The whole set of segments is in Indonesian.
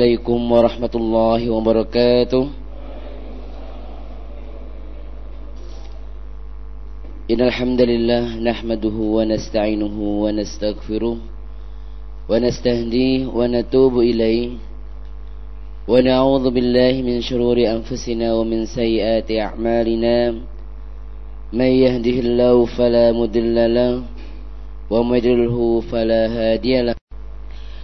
عليكم ورحمة الله وبركاته. إن الحمد لله نحمده ونستعينه ونستغفره ونستهديه ونتوب إليه ونعوذ بالله من شرور أنفسنا ومن سيئات أعمالنا. من يهده الله فلا مضل له ومن يضلله فلا هادي له.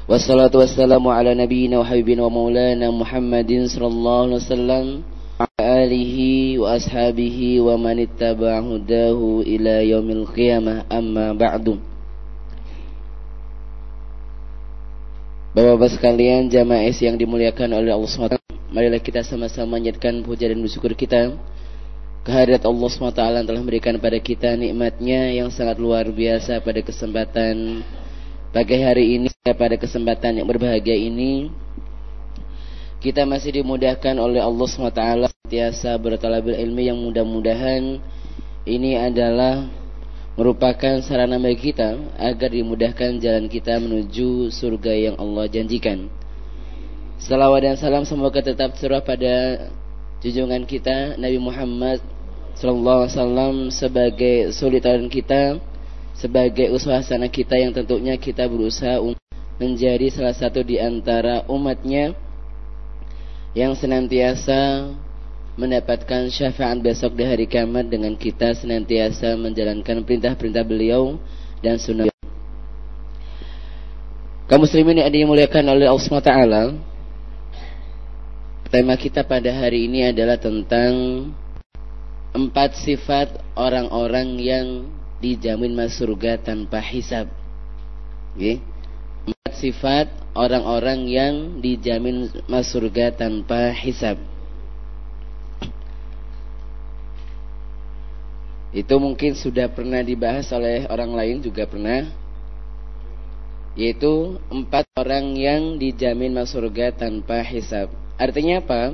Wassalatu wassalamu ala nabiyyina wa habibina wa maulana Muhammadin sallallahu alaihi wasallam ala alihi wa ashabihi wa man ittaba'a hudahu ila yaumil qiyamah amma ba'du. Bapak-bapak sekalian jamaah yang dimuliakan oleh Allah SWT Marilah kita sama-sama menyatakan puja dan bersyukur kita. Kehadirat Allah SWT telah memberikan pada kita nikmatnya yang sangat luar biasa pada kesempatan pagi hari ini pada kesempatan yang berbahagia ini kita masih dimudahkan oleh Allah SWT sentiasa bertalabil ilmi yang mudah-mudahan ini adalah merupakan sarana bagi kita agar dimudahkan jalan kita menuju surga yang Allah janjikan. Salawat dan salam semoga tetap curah pada junjungan kita Nabi Muhammad sallallahu alaihi wasallam sebagai sulitaran kita sebagai usaha sana kita yang tentunya kita berusaha menjadi salah satu di antara umatnya yang senantiasa mendapatkan syafaat besok di hari kiamat dengan kita senantiasa menjalankan perintah-perintah beliau dan sunnah. Kaum muslimin yang dimuliakan oleh Allah SWT Tema kita pada hari ini adalah tentang Empat sifat orang-orang yang dijamin masuk surga tanpa hisab. Okay. Sifat orang-orang yang dijamin masuk surga tanpa hisab. Itu mungkin sudah pernah dibahas oleh orang lain juga pernah. Yaitu empat orang yang dijamin masuk surga tanpa hisab. Artinya apa?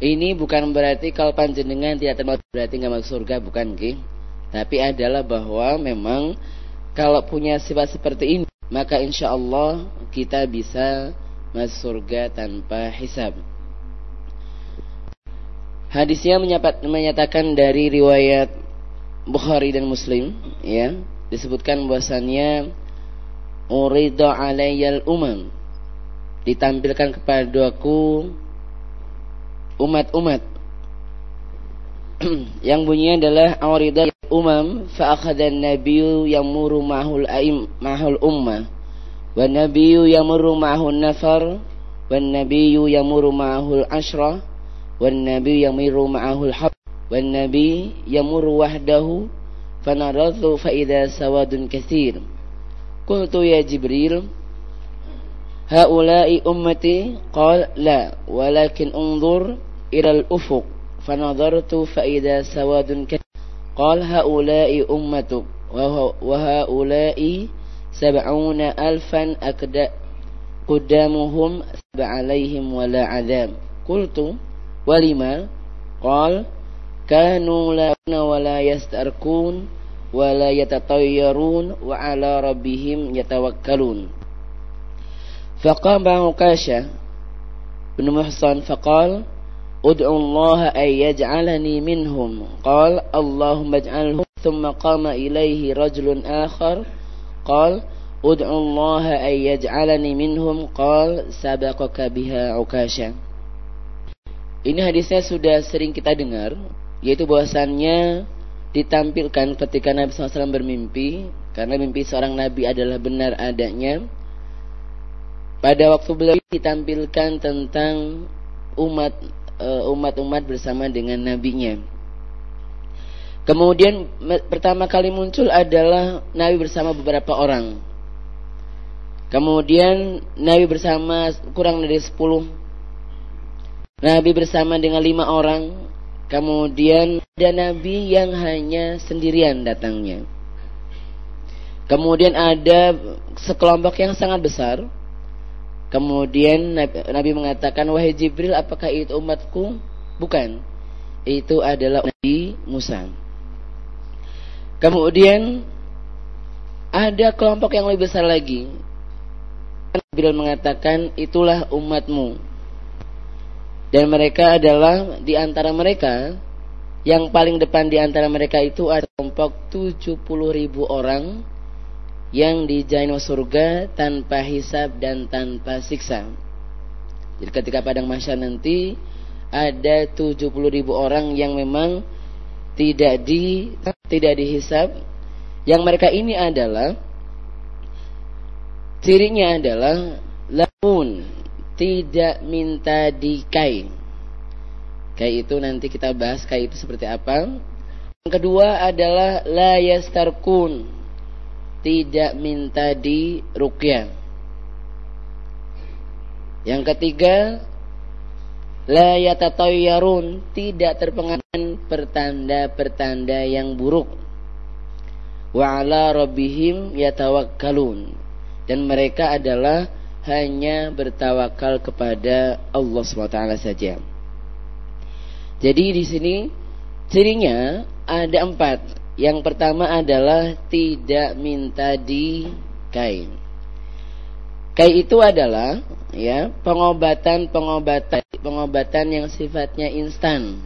Ini bukan berarti kalau panjenengan tidak termasuk berarti nggak masuk surga, bukan, Okay? Tapi adalah bahwa memang kalau punya sifat seperti ini, maka insya Allah kita bisa masuk surga tanpa hisab. Hadisnya menyatakan dari riwayat Bukhari dan Muslim, ya, disebutkan bahwasannya urida alayyal umam. Ditampilkan kepadaku umat-umat. Yang bunyinya adalah awridah الأمم فأخذ النبي يمر معه الأئم معه الأمة. والنبي يمر معه النفر والنبي يمر معه العشرة والنبي يمر معه الحب والنبي يمر وحده فنرث فإذا سواد كثير. قلت يا جبريل هؤلاء أمتي؟ قال لا ولكن انظر إلى الأفق. فنظرت فإذا سواد كثير. قال هؤلاء أمتك وهؤلاء سبعون ألفا قدامهم سبع عليهم ولا عذاب. قلت ولما قال كانوا لا ولا يستركون ولا يتطيرون وعلى ربهم يتوكلون. فقام عكاشة بن محصن فقال ادعو الله أن يجعلني منهم قال اللهم اجعلهم ثم قام إليه رجل آخر قال ادعو الله أن يجعلني منهم قال سبقك بها عكاشا Ini hadisnya sudah sering kita dengar, yaitu bahwasannya ditampilkan ketika Nabi SAW bermimpi, karena mimpi seorang Nabi adalah benar adanya. Pada waktu beliau ditampilkan tentang umat Eh, umat-umat bersama dengan nabinya. Kemudian pertama kali muncul adalah Nabi bersama beberapa orang. Kemudian Nabi bersama kurang dari sepuluh. Nabi bersama dengan lima orang. Kemudian ada Nabi yang hanya sendirian datangnya. Kemudian ada sekelompok yang sangat besar Kemudian Nabi mengatakan, wahai Jibril, apakah itu umatku? Bukan. Itu adalah Nabi Musa. Kemudian ada kelompok yang lebih besar lagi. beliau mengatakan itulah umatmu. Dan mereka adalah di antara mereka yang paling depan di antara mereka itu ada kelompok 70 ribu orang yang dijamin surga tanpa hisab dan tanpa siksa. Jadi ketika padang mahsyar nanti ada 70 ribu orang yang memang tidak di tidak dihisab. Yang mereka ini adalah cirinya adalah lamun tidak minta dikai. Kai itu nanti kita bahas kai itu seperti apa. Yang kedua adalah la yastarkun. Tidak minta di rukyah. Yang ketiga la yatatayyarun, tidak terpengaruh pertanda-pertanda yang buruk. Wa ala rabbihim yatawakkalun. Dan mereka adalah hanya bertawakal kepada Allah SWT saja. Jadi di sini cirinya ada empat. Yang pertama adalah tidak minta di kain. Kain itu adalah ya pengobatan pengobatan pengobatan yang sifatnya instan.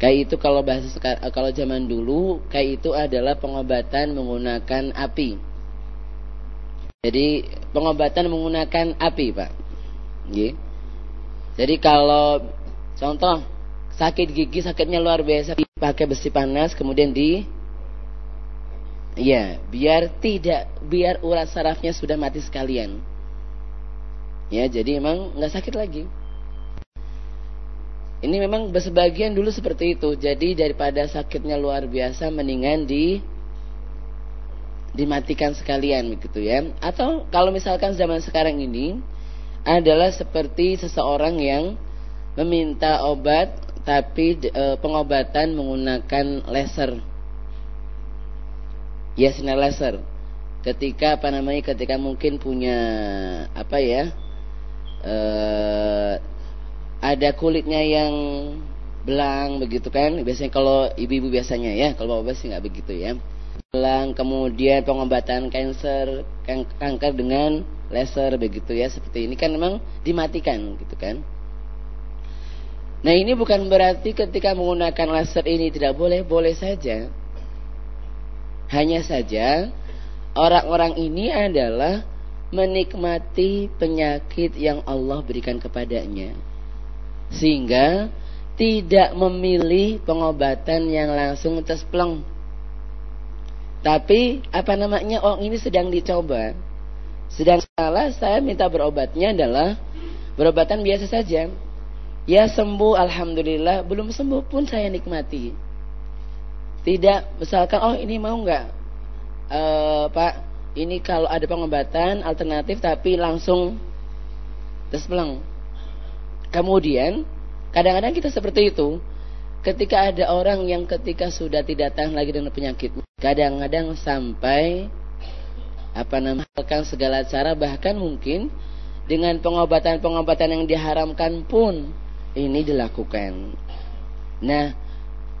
Kain itu kalau bahasa kalau zaman dulu kain itu adalah pengobatan menggunakan api. Jadi pengobatan menggunakan api, Pak. Jadi kalau contoh sakit gigi sakitnya luar biasa pakai besi panas kemudian di ya biar tidak biar urat sarafnya sudah mati sekalian. Ya, jadi emang nggak sakit lagi. Ini memang sebagian dulu seperti itu. Jadi daripada sakitnya luar biasa mendingan di dimatikan sekalian begitu ya. Atau kalau misalkan zaman sekarang ini adalah seperti seseorang yang meminta obat tapi e, pengobatan menggunakan laser. Ya sinar laser. Ketika apa namanya ketika mungkin punya apa ya? E, ada kulitnya yang belang begitu kan biasanya kalau ibu-ibu biasanya ya kalau bapak sih nggak begitu ya kemudian pengobatan kanker kanker dengan laser begitu ya seperti ini kan memang dimatikan gitu kan nah ini bukan berarti ketika menggunakan laser ini tidak boleh boleh saja hanya saja orang-orang ini adalah menikmati penyakit yang Allah berikan kepadanya sehingga tidak memilih pengobatan yang langsung tespleng tapi apa namanya oh ini sedang dicoba. Sedang salah saya minta berobatnya adalah berobatan biasa saja. Ya sembuh alhamdulillah, belum sembuh pun saya nikmati. Tidak misalkan oh ini mau nggak e, Pak, ini kalau ada pengobatan alternatif tapi langsung tespleng. Kemudian kadang-kadang kita seperti itu ketika ada orang yang ketika sudah tidak tahan lagi dengan penyakit, kadang-kadang sampai apa namanya segala cara bahkan mungkin dengan pengobatan-pengobatan yang diharamkan pun ini dilakukan. Nah,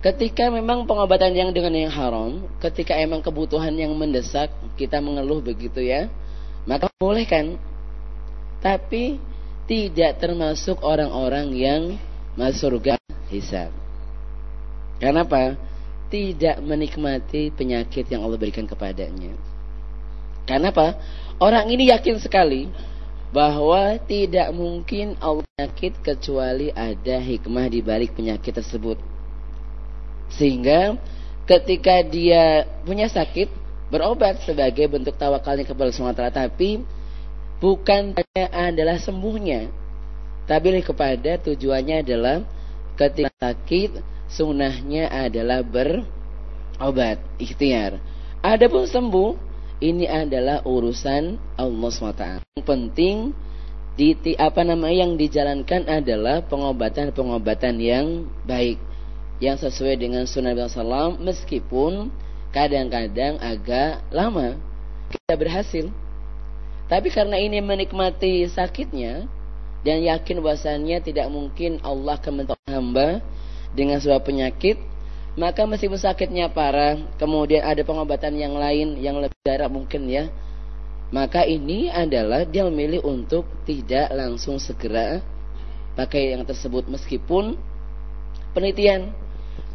ketika memang pengobatan yang dengan yang haram, ketika emang kebutuhan yang mendesak, kita mengeluh begitu ya, maka boleh kan. Tapi tidak termasuk orang-orang yang masuk surga hisab. Kenapa? Tidak menikmati penyakit yang Allah berikan kepadanya. Kenapa? Orang ini yakin sekali bahwa tidak mungkin Allah penyakit kecuali ada hikmah di balik penyakit tersebut. Sehingga ketika dia punya sakit, berobat sebagai bentuk tawakalnya kepada Allah tapi bukan adalah sembuhnya. Tapi kepada tujuannya adalah ketika sakit sunnahnya adalah berobat ikhtiar. Adapun sembuh ini adalah urusan Allah SWT. Yang penting di apa nama yang dijalankan adalah pengobatan-pengobatan yang baik yang sesuai dengan sunnah Nabi SAW meskipun kadang-kadang agak lama kita berhasil. Tapi karena ini menikmati sakitnya dan yakin bahwasannya tidak mungkin Allah akan hamba dengan sebuah penyakit, maka meskipun sakitnya parah, kemudian ada pengobatan yang lain yang lebih darah mungkin ya, maka ini adalah dia memilih untuk tidak langsung segera pakai yang tersebut meskipun penelitian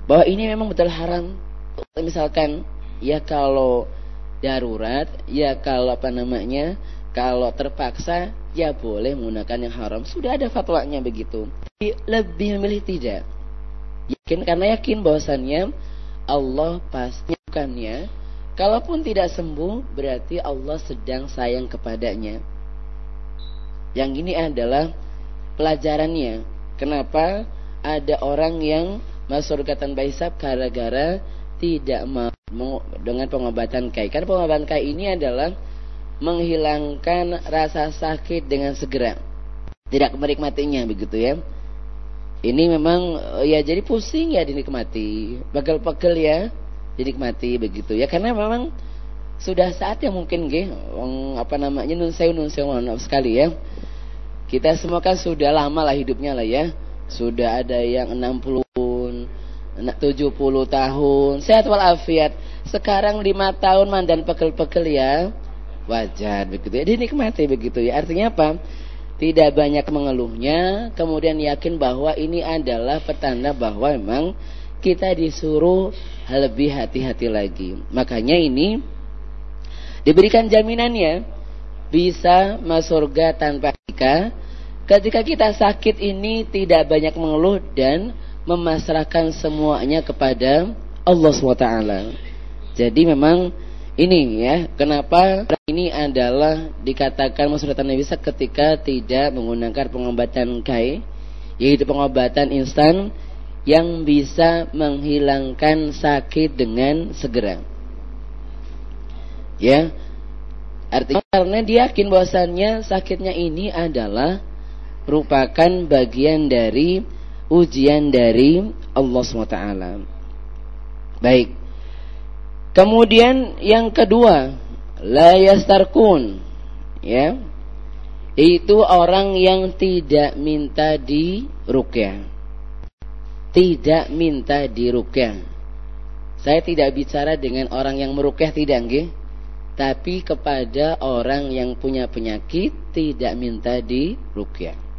bahwa ini memang betul haram. Misalkan ya kalau darurat, ya kalau apa namanya, kalau terpaksa ya boleh menggunakan yang haram. Sudah ada fatwanya begitu. Lebih memilih tidak. Yakin karena yakin bahwasannya Allah pasti bukannya Kalaupun tidak sembuh, berarti Allah sedang sayang kepadanya. Yang ini adalah pelajarannya. Kenapa ada orang yang masuk surga tanpa hisab gara-gara tidak mau dengan pengobatan kai. Karena pengobatan kai ini adalah menghilangkan rasa sakit dengan segera. Tidak menikmatinya begitu ya. Ini memang ya jadi pusing ya dinikmati. Pegel-pegel ya dinikmati begitu ya. Karena memang sudah saatnya mungkin nggih apa namanya nun saya nun saya mohon sekali ya. Kita semua kan sudah lama lah hidupnya lah ya. Sudah ada yang 60 70 tahun. Sehat walafiat. Sekarang lima tahun mandan pegel-pegel ya. Wajar begitu ya. Dinikmati begitu ya. Artinya apa tidak banyak mengeluhnya kemudian yakin bahwa ini adalah petanda bahwa memang kita disuruh lebih hati-hati lagi. Makanya ini diberikan jaminannya bisa masuk surga tanpa hika. Ketika kita sakit ini tidak banyak mengeluh dan memasrahkan semuanya kepada Allah SWT. Jadi memang ini ya, kenapa ini adalah dikatakan Nabi bisa ketika tidak menggunakan pengobatan kai, yaitu pengobatan instan yang bisa menghilangkan sakit dengan segera. Ya. Artinya karena dia yakin bahwasannya sakitnya ini adalah merupakan bagian dari ujian dari Allah SWT. Baik. Kemudian yang kedua, la yastarkun. Ya. Itu orang yang tidak minta di rukyah tidak minta dirukyah. Saya tidak bicara dengan orang yang merukyah tidak nggih. Tapi kepada orang yang punya penyakit tidak minta dirukyah.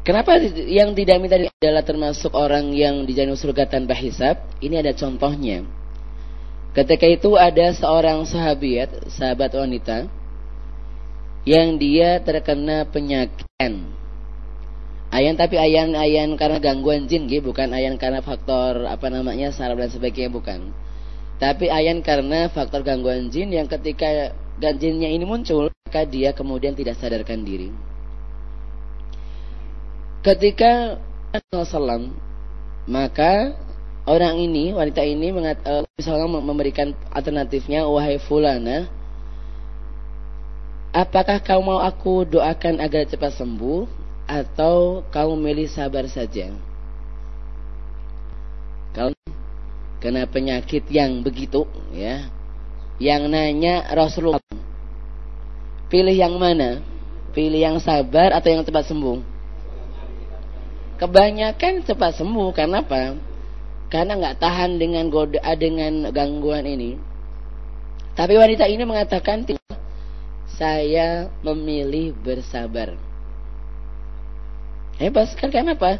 Kenapa yang tidak minta adalah termasuk orang yang dijamin surga tanpa hisab? Ini ada contohnya. Ketika itu ada seorang sahabat, sahabat wanita yang dia terkena penyakit Ayan tapi ayan ayan karena gangguan jin gitu, bukan ayan karena faktor apa namanya saraf dan sebagainya bukan. Tapi ayan karena faktor gangguan jin yang ketika ganjinnya ini muncul, maka dia kemudian tidak sadarkan diri. Ketika Rasulullah maka orang ini, wanita ini mengat, uh, misalnya memberikan alternatifnya, wahai fulana, apakah kau mau aku doakan agar cepat sembuh? atau kau milih sabar saja? Kalau kena penyakit yang begitu ya, yang nanya Rasulullah, pilih yang mana? Pilih yang sabar atau yang cepat sembuh? Kebanyakan cepat sembuh karena apa? Karena nggak tahan dengan goda dengan gangguan ini. Tapi wanita ini mengatakan saya memilih bersabar. Hebat sekali kenapa?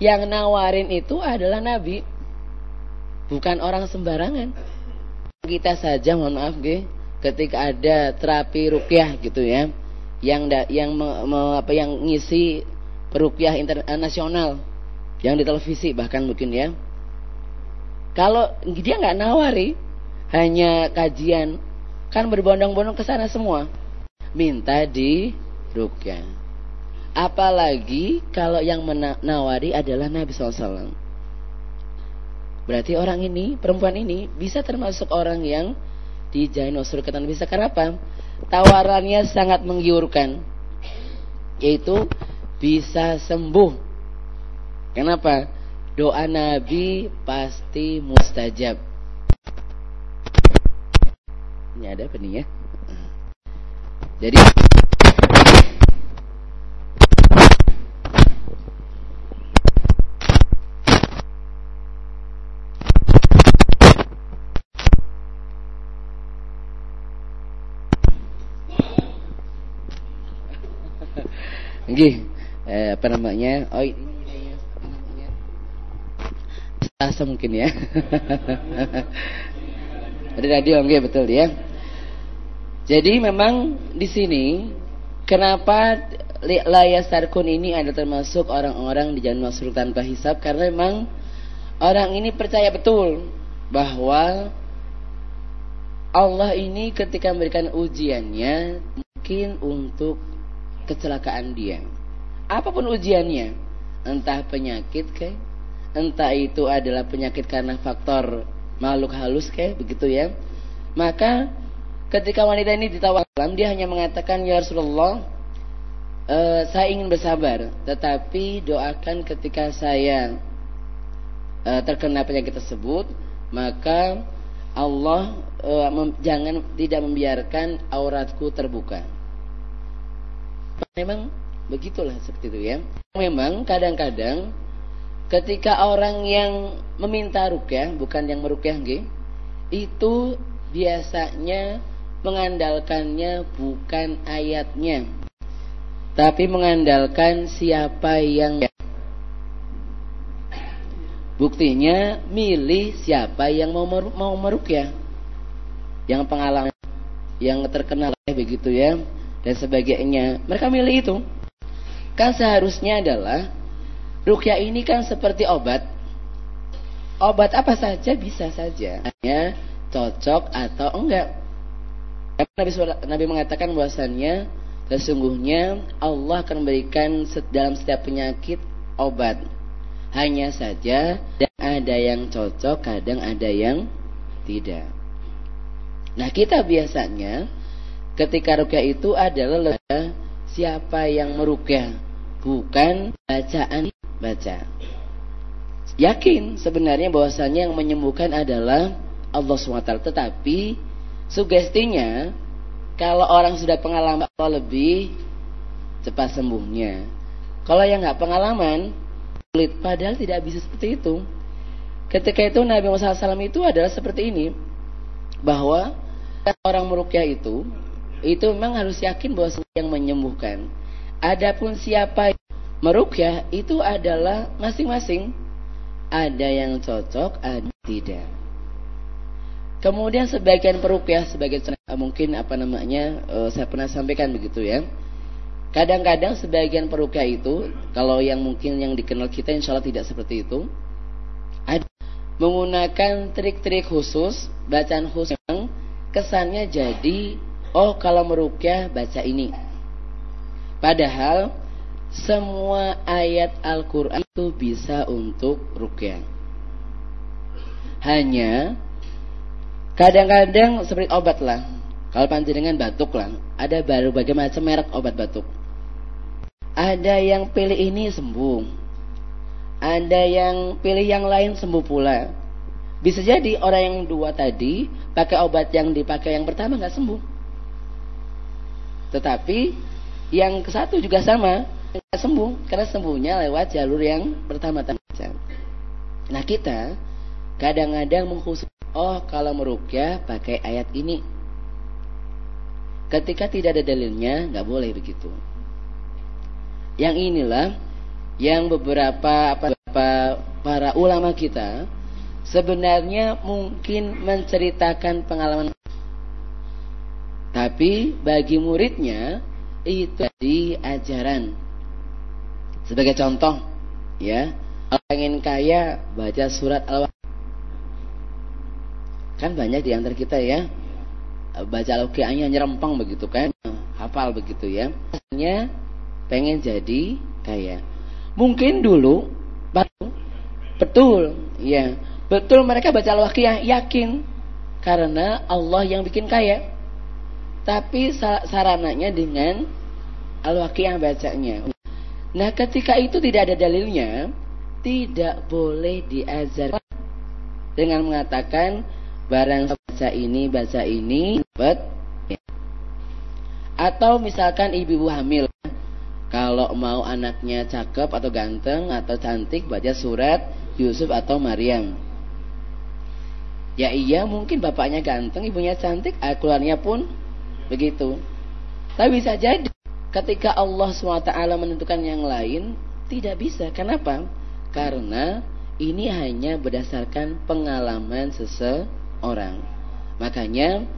Yang nawarin itu adalah Nabi. Bukan orang sembarangan. Kita saja mohon maaf ge, ketika ada terapi rukyah gitu ya. Yang da, yang me, me, apa yang ngisi perukyah internasional yang di televisi bahkan mungkin ya. Kalau dia nggak nawari, hanya kajian, kan berbondong-bondong ke sana semua. Minta di rukyah. Apalagi kalau yang menawari adalah Nabi SAW. Berarti orang ini, perempuan ini bisa termasuk orang yang dijain surga bisa karena apa? Tawarannya sangat menggiurkan. Yaitu bisa sembuh. Kenapa? Doa Nabi pasti mustajab. Ini ada apa nih ya? Jadi gih eh, apa namanya? Oh, ini Selasa mungkin ya. Ada radio nggih betul ya. Jadi memang di sini kenapa layas sarkun ini ada termasuk orang-orang di jalan masuk tanpa hisap karena memang orang ini percaya betul bahwa Allah ini ketika memberikan ujiannya mungkin untuk kecelakaan dia. Apa pun ujiannya, entah penyakit kayak, entah itu adalah penyakit karena faktor makhluk halus kayak begitu ya. Maka ketika wanita ini ditawarkan, dia hanya mengatakan ya Rasulullah, e, saya ingin bersabar, tetapi doakan ketika saya e, terkena penyakit tersebut, maka Allah uh, mem, jangan tidak membiarkan auratku terbuka. Memang begitulah seperti itu ya. Memang kadang-kadang ketika orang yang meminta rukyah bukan yang merukyah nggih, itu biasanya mengandalkannya bukan ayatnya tapi mengandalkan siapa yang Buktinya milih siapa yang mau meru mau merukyah. Yang pengalaman yang terkenal begitu ya dan sebagainya. Mereka milih itu. Kan seharusnya adalah rukyah ini kan seperti obat. Obat apa saja bisa saja. Hanya cocok atau enggak. Nabi, Nabi mengatakan bahwasannya sesungguhnya Allah akan memberikan dalam setiap penyakit obat hanya saja ada yang cocok, kadang ada yang tidak. Nah kita biasanya ketika rukyah itu adalah siapa yang merukyah, bukan bacaan baca. Yakin sebenarnya bahwasanya yang menyembuhkan adalah Allah SWT. Tetapi sugestinya kalau orang sudah pengalaman lebih cepat sembuhnya. Kalau yang nggak pengalaman sulit. Padahal tidak bisa seperti itu. Ketika itu Nabi Muhammad SAW itu adalah seperti ini. Bahwa orang merukyah itu, itu memang harus yakin bahwa yang menyembuhkan. Adapun siapa merukyah itu adalah masing-masing. Ada yang cocok, ada yang tidak. Kemudian sebagian perukyah sebagai mungkin apa namanya uh, saya pernah sampaikan begitu ya Kadang-kadang sebagian perukyah itu, kalau yang mungkin yang dikenal kita insya Allah tidak seperti itu, ada menggunakan trik-trik khusus, bacaan khusus yang kesannya jadi, oh kalau merukyah baca ini. Padahal semua ayat Al-Quran itu bisa untuk rukyah. Hanya kadang-kadang seperti obat lah. Kalau panjenengan batuk lah, ada baru bagaimana macam merek obat batuk. Ada yang pilih ini sembuh. Ada yang pilih yang lain sembuh pula. Bisa jadi orang yang dua tadi pakai obat yang dipakai yang pertama nggak sembuh. Tetapi yang ke satu juga sama nggak sembuh karena sembuhnya lewat jalur yang pertama tadi. Nah kita kadang-kadang mengkhusus oh kalau merukyah pakai ayat ini. Ketika tidak ada dalilnya nggak boleh begitu. Yang inilah yang beberapa apa para ulama kita sebenarnya mungkin menceritakan pengalaman tapi bagi muridnya itu di ajaran. Sebagai contoh, ya, ingin kaya baca surat al Kan banyak di antara kita ya baca al-Qur'annya nyerempang begitu kan, hafal begitu ya. Maksudnya pengen jadi kaya. Mungkin dulu betul, ya betul mereka baca al-waqiah yakin karena Allah yang bikin kaya. Tapi sarananya dengan al-waqiah bacanya. Nah ketika itu tidak ada dalilnya, tidak boleh diajar dengan mengatakan barang baca ini baca ini, bet atau misalkan ibu-ibu hamil kalau mau anaknya cakep atau ganteng atau cantik baca surat Yusuf atau Maryam. Ya iya mungkin bapaknya ganteng, ibunya cantik, keluarnya pun begitu. Tapi bisa jadi Ketika Allah SWT menentukan yang lain, tidak bisa. Kenapa? Karena ini hanya berdasarkan pengalaman seseorang. Makanya,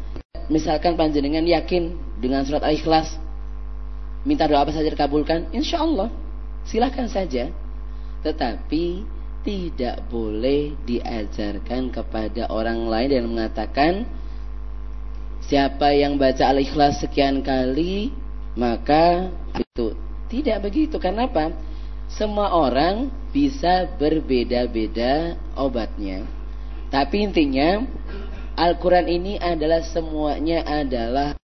misalkan panjenengan yakin dengan surat al-ikhlas, minta doa apa saja dikabulkan, insya Allah, silahkan saja. Tetapi tidak boleh diajarkan kepada orang lain dan mengatakan siapa yang baca al-ikhlas sekian kali maka itu tidak begitu. Kenapa? Semua orang bisa berbeda-beda obatnya. Tapi intinya Al-Quran ini adalah semuanya adalah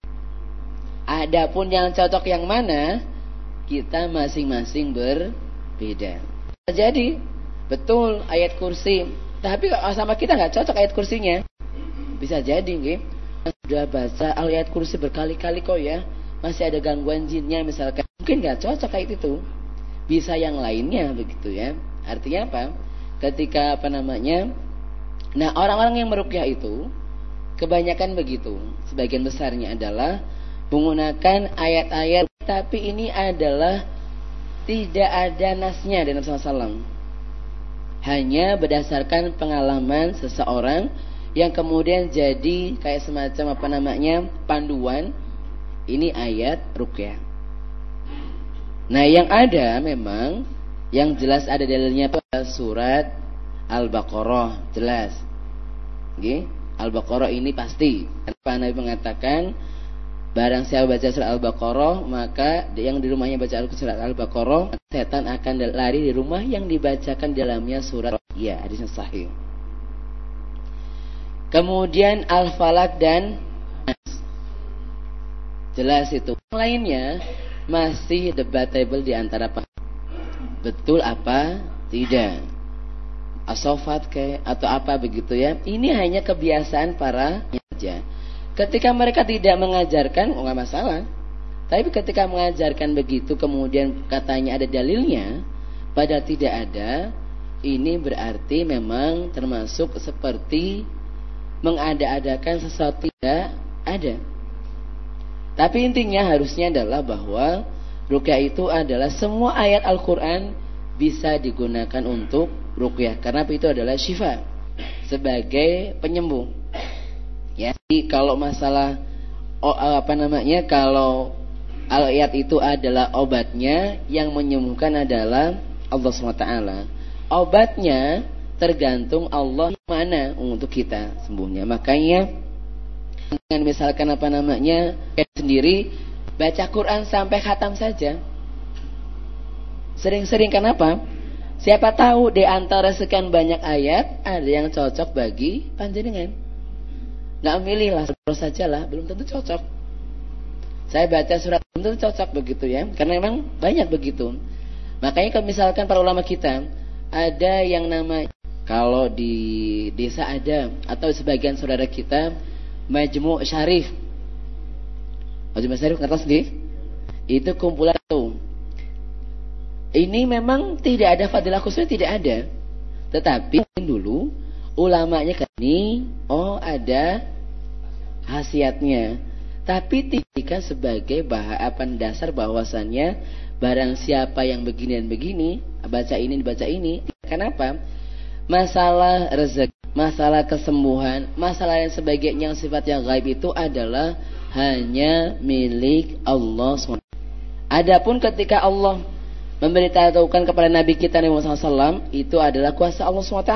Adapun yang cocok yang mana Kita masing-masing berbeda Jadi Betul ayat kursi Tapi sama kita nggak cocok ayat kursinya Bisa jadi nggih. Sudah baca ayat kursi berkali-kali kok ya. Masih ada gangguan jinnya misalkan. Mungkin nggak cocok kayak itu. Bisa yang lainnya begitu ya. Artinya apa? Ketika apa namanya? Nah orang-orang yang merukyah itu kebanyakan begitu. Sebagian besarnya adalah menggunakan ayat-ayat tapi ini adalah tidak ada nasnya dalam salam hanya berdasarkan pengalaman seseorang yang kemudian jadi kayak semacam apa namanya panduan ini ayat rukyah. Nah, yang ada memang yang jelas ada dalilnya surat Al-Baqarah, jelas. Oke, Al-Baqarah ini pasti. Kenapa Nabi mengatakan barang siapa baca surat Al-Baqarah, maka yang di rumahnya baca surat Al-Baqarah, setan akan lari di rumah yang dibacakan dalamnya surat. Ya, hadisnya sahih. Kemudian Al-Falak dan Jelas itu. Yang lainnya masih debatable di antara betul apa tidak. Asofat ke atau apa begitu ya. Ini hanya kebiasaan para saja. Ketika mereka tidak mengajarkan, oh nggak masalah. Tapi ketika mengajarkan begitu kemudian katanya ada dalilnya, pada tidak ada, ini berarti memang termasuk seperti mengada-adakan sesuatu tidak ada. Tapi intinya harusnya adalah bahwa rukyah itu adalah semua ayat Al-Quran bisa digunakan untuk rukyah. Karena itu adalah syifa sebagai penyembuh. Ya, Jadi kalau masalah oh, apa namanya kalau ayat itu adalah obatnya yang menyembuhkan adalah Allah SWT. Obatnya tergantung Allah mana untuk kita sembuhnya. Makanya dengan misalkan apa namanya sendiri baca Quran sampai khatam saja. Sering-sering kenapa? Siapa tahu di antara sekian banyak ayat ada yang cocok bagi panjenengan. Nggak milih lah terus saja lah, belum tentu cocok. Saya baca surat belum tentu cocok begitu ya, karena memang banyak begitu. Makanya kalau misalkan para ulama kita ada yang nama kalau di desa ada atau sebagian saudara kita Majmu' Syarif. Majmu' Syarif ngertos nggih? Itu kumpulan itu. Ini memang tidak ada fadilah khususnya tidak ada. Tetapi dulu ulamanya kan ini oh ada khasiatnya. Tapi tidak sebagai bahan dasar bahwasannya barang siapa yang begini dan begini baca ini dibaca ini. Kenapa? Masalah rezeki masalah kesembuhan, masalah yang sebagainya yang sifatnya gaib itu adalah hanya milik Allah SWT. Adapun ketika Allah memberitahukan kepada Nabi kita Nabi Muhammad SAW itu adalah kuasa Allah SWT.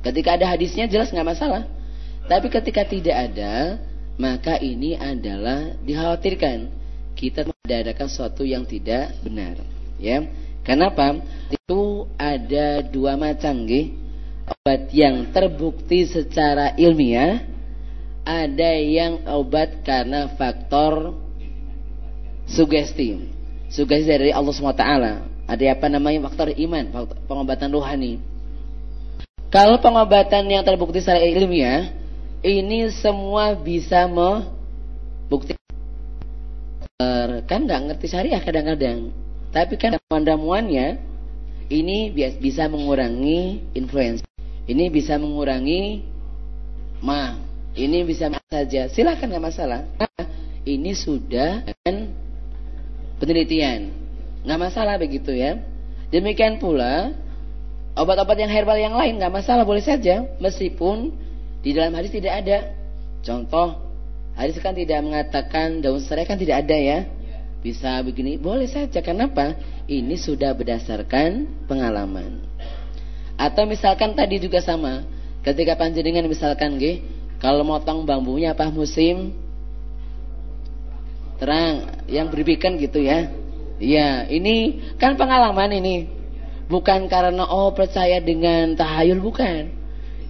Ketika ada hadisnya jelas nggak masalah. Tapi ketika tidak ada, maka ini adalah dikhawatirkan kita mengadakan sesuatu yang tidak benar. Ya, kenapa? Itu ada dua macam, gitu obat yang terbukti secara ilmiah, ada yang obat karena faktor sugesti. Sugesti dari Allah SWT. Ada apa namanya faktor iman, faktor pengobatan rohani. Kalau pengobatan yang terbukti secara ilmiah, ini semua bisa membuktikan. Kan nggak ngerti syariah kadang-kadang. Tapi kan ramuan-ramuannya ini bisa mengurangi influenza. Ini bisa mengurangi ma. Ini bisa saja. Silakan nggak masalah. Ini sudah kan penelitian. Nggak masalah begitu ya. Demikian pula obat-obat yang herbal yang lain nggak masalah boleh saja meskipun di dalam hadis tidak ada. Contoh hadis kan tidak mengatakan daun serai kan tidak ada ya. Bisa begini boleh saja kenapa? Ini sudah berdasarkan pengalaman. Atau misalkan tadi juga sama ketika panjenengan misalkan G, kalau motong bambunya apa musim terang yang berbikan gitu ya Iya, ini kan pengalaman ini. Bukan karena oh percaya dengan tahayul bukan.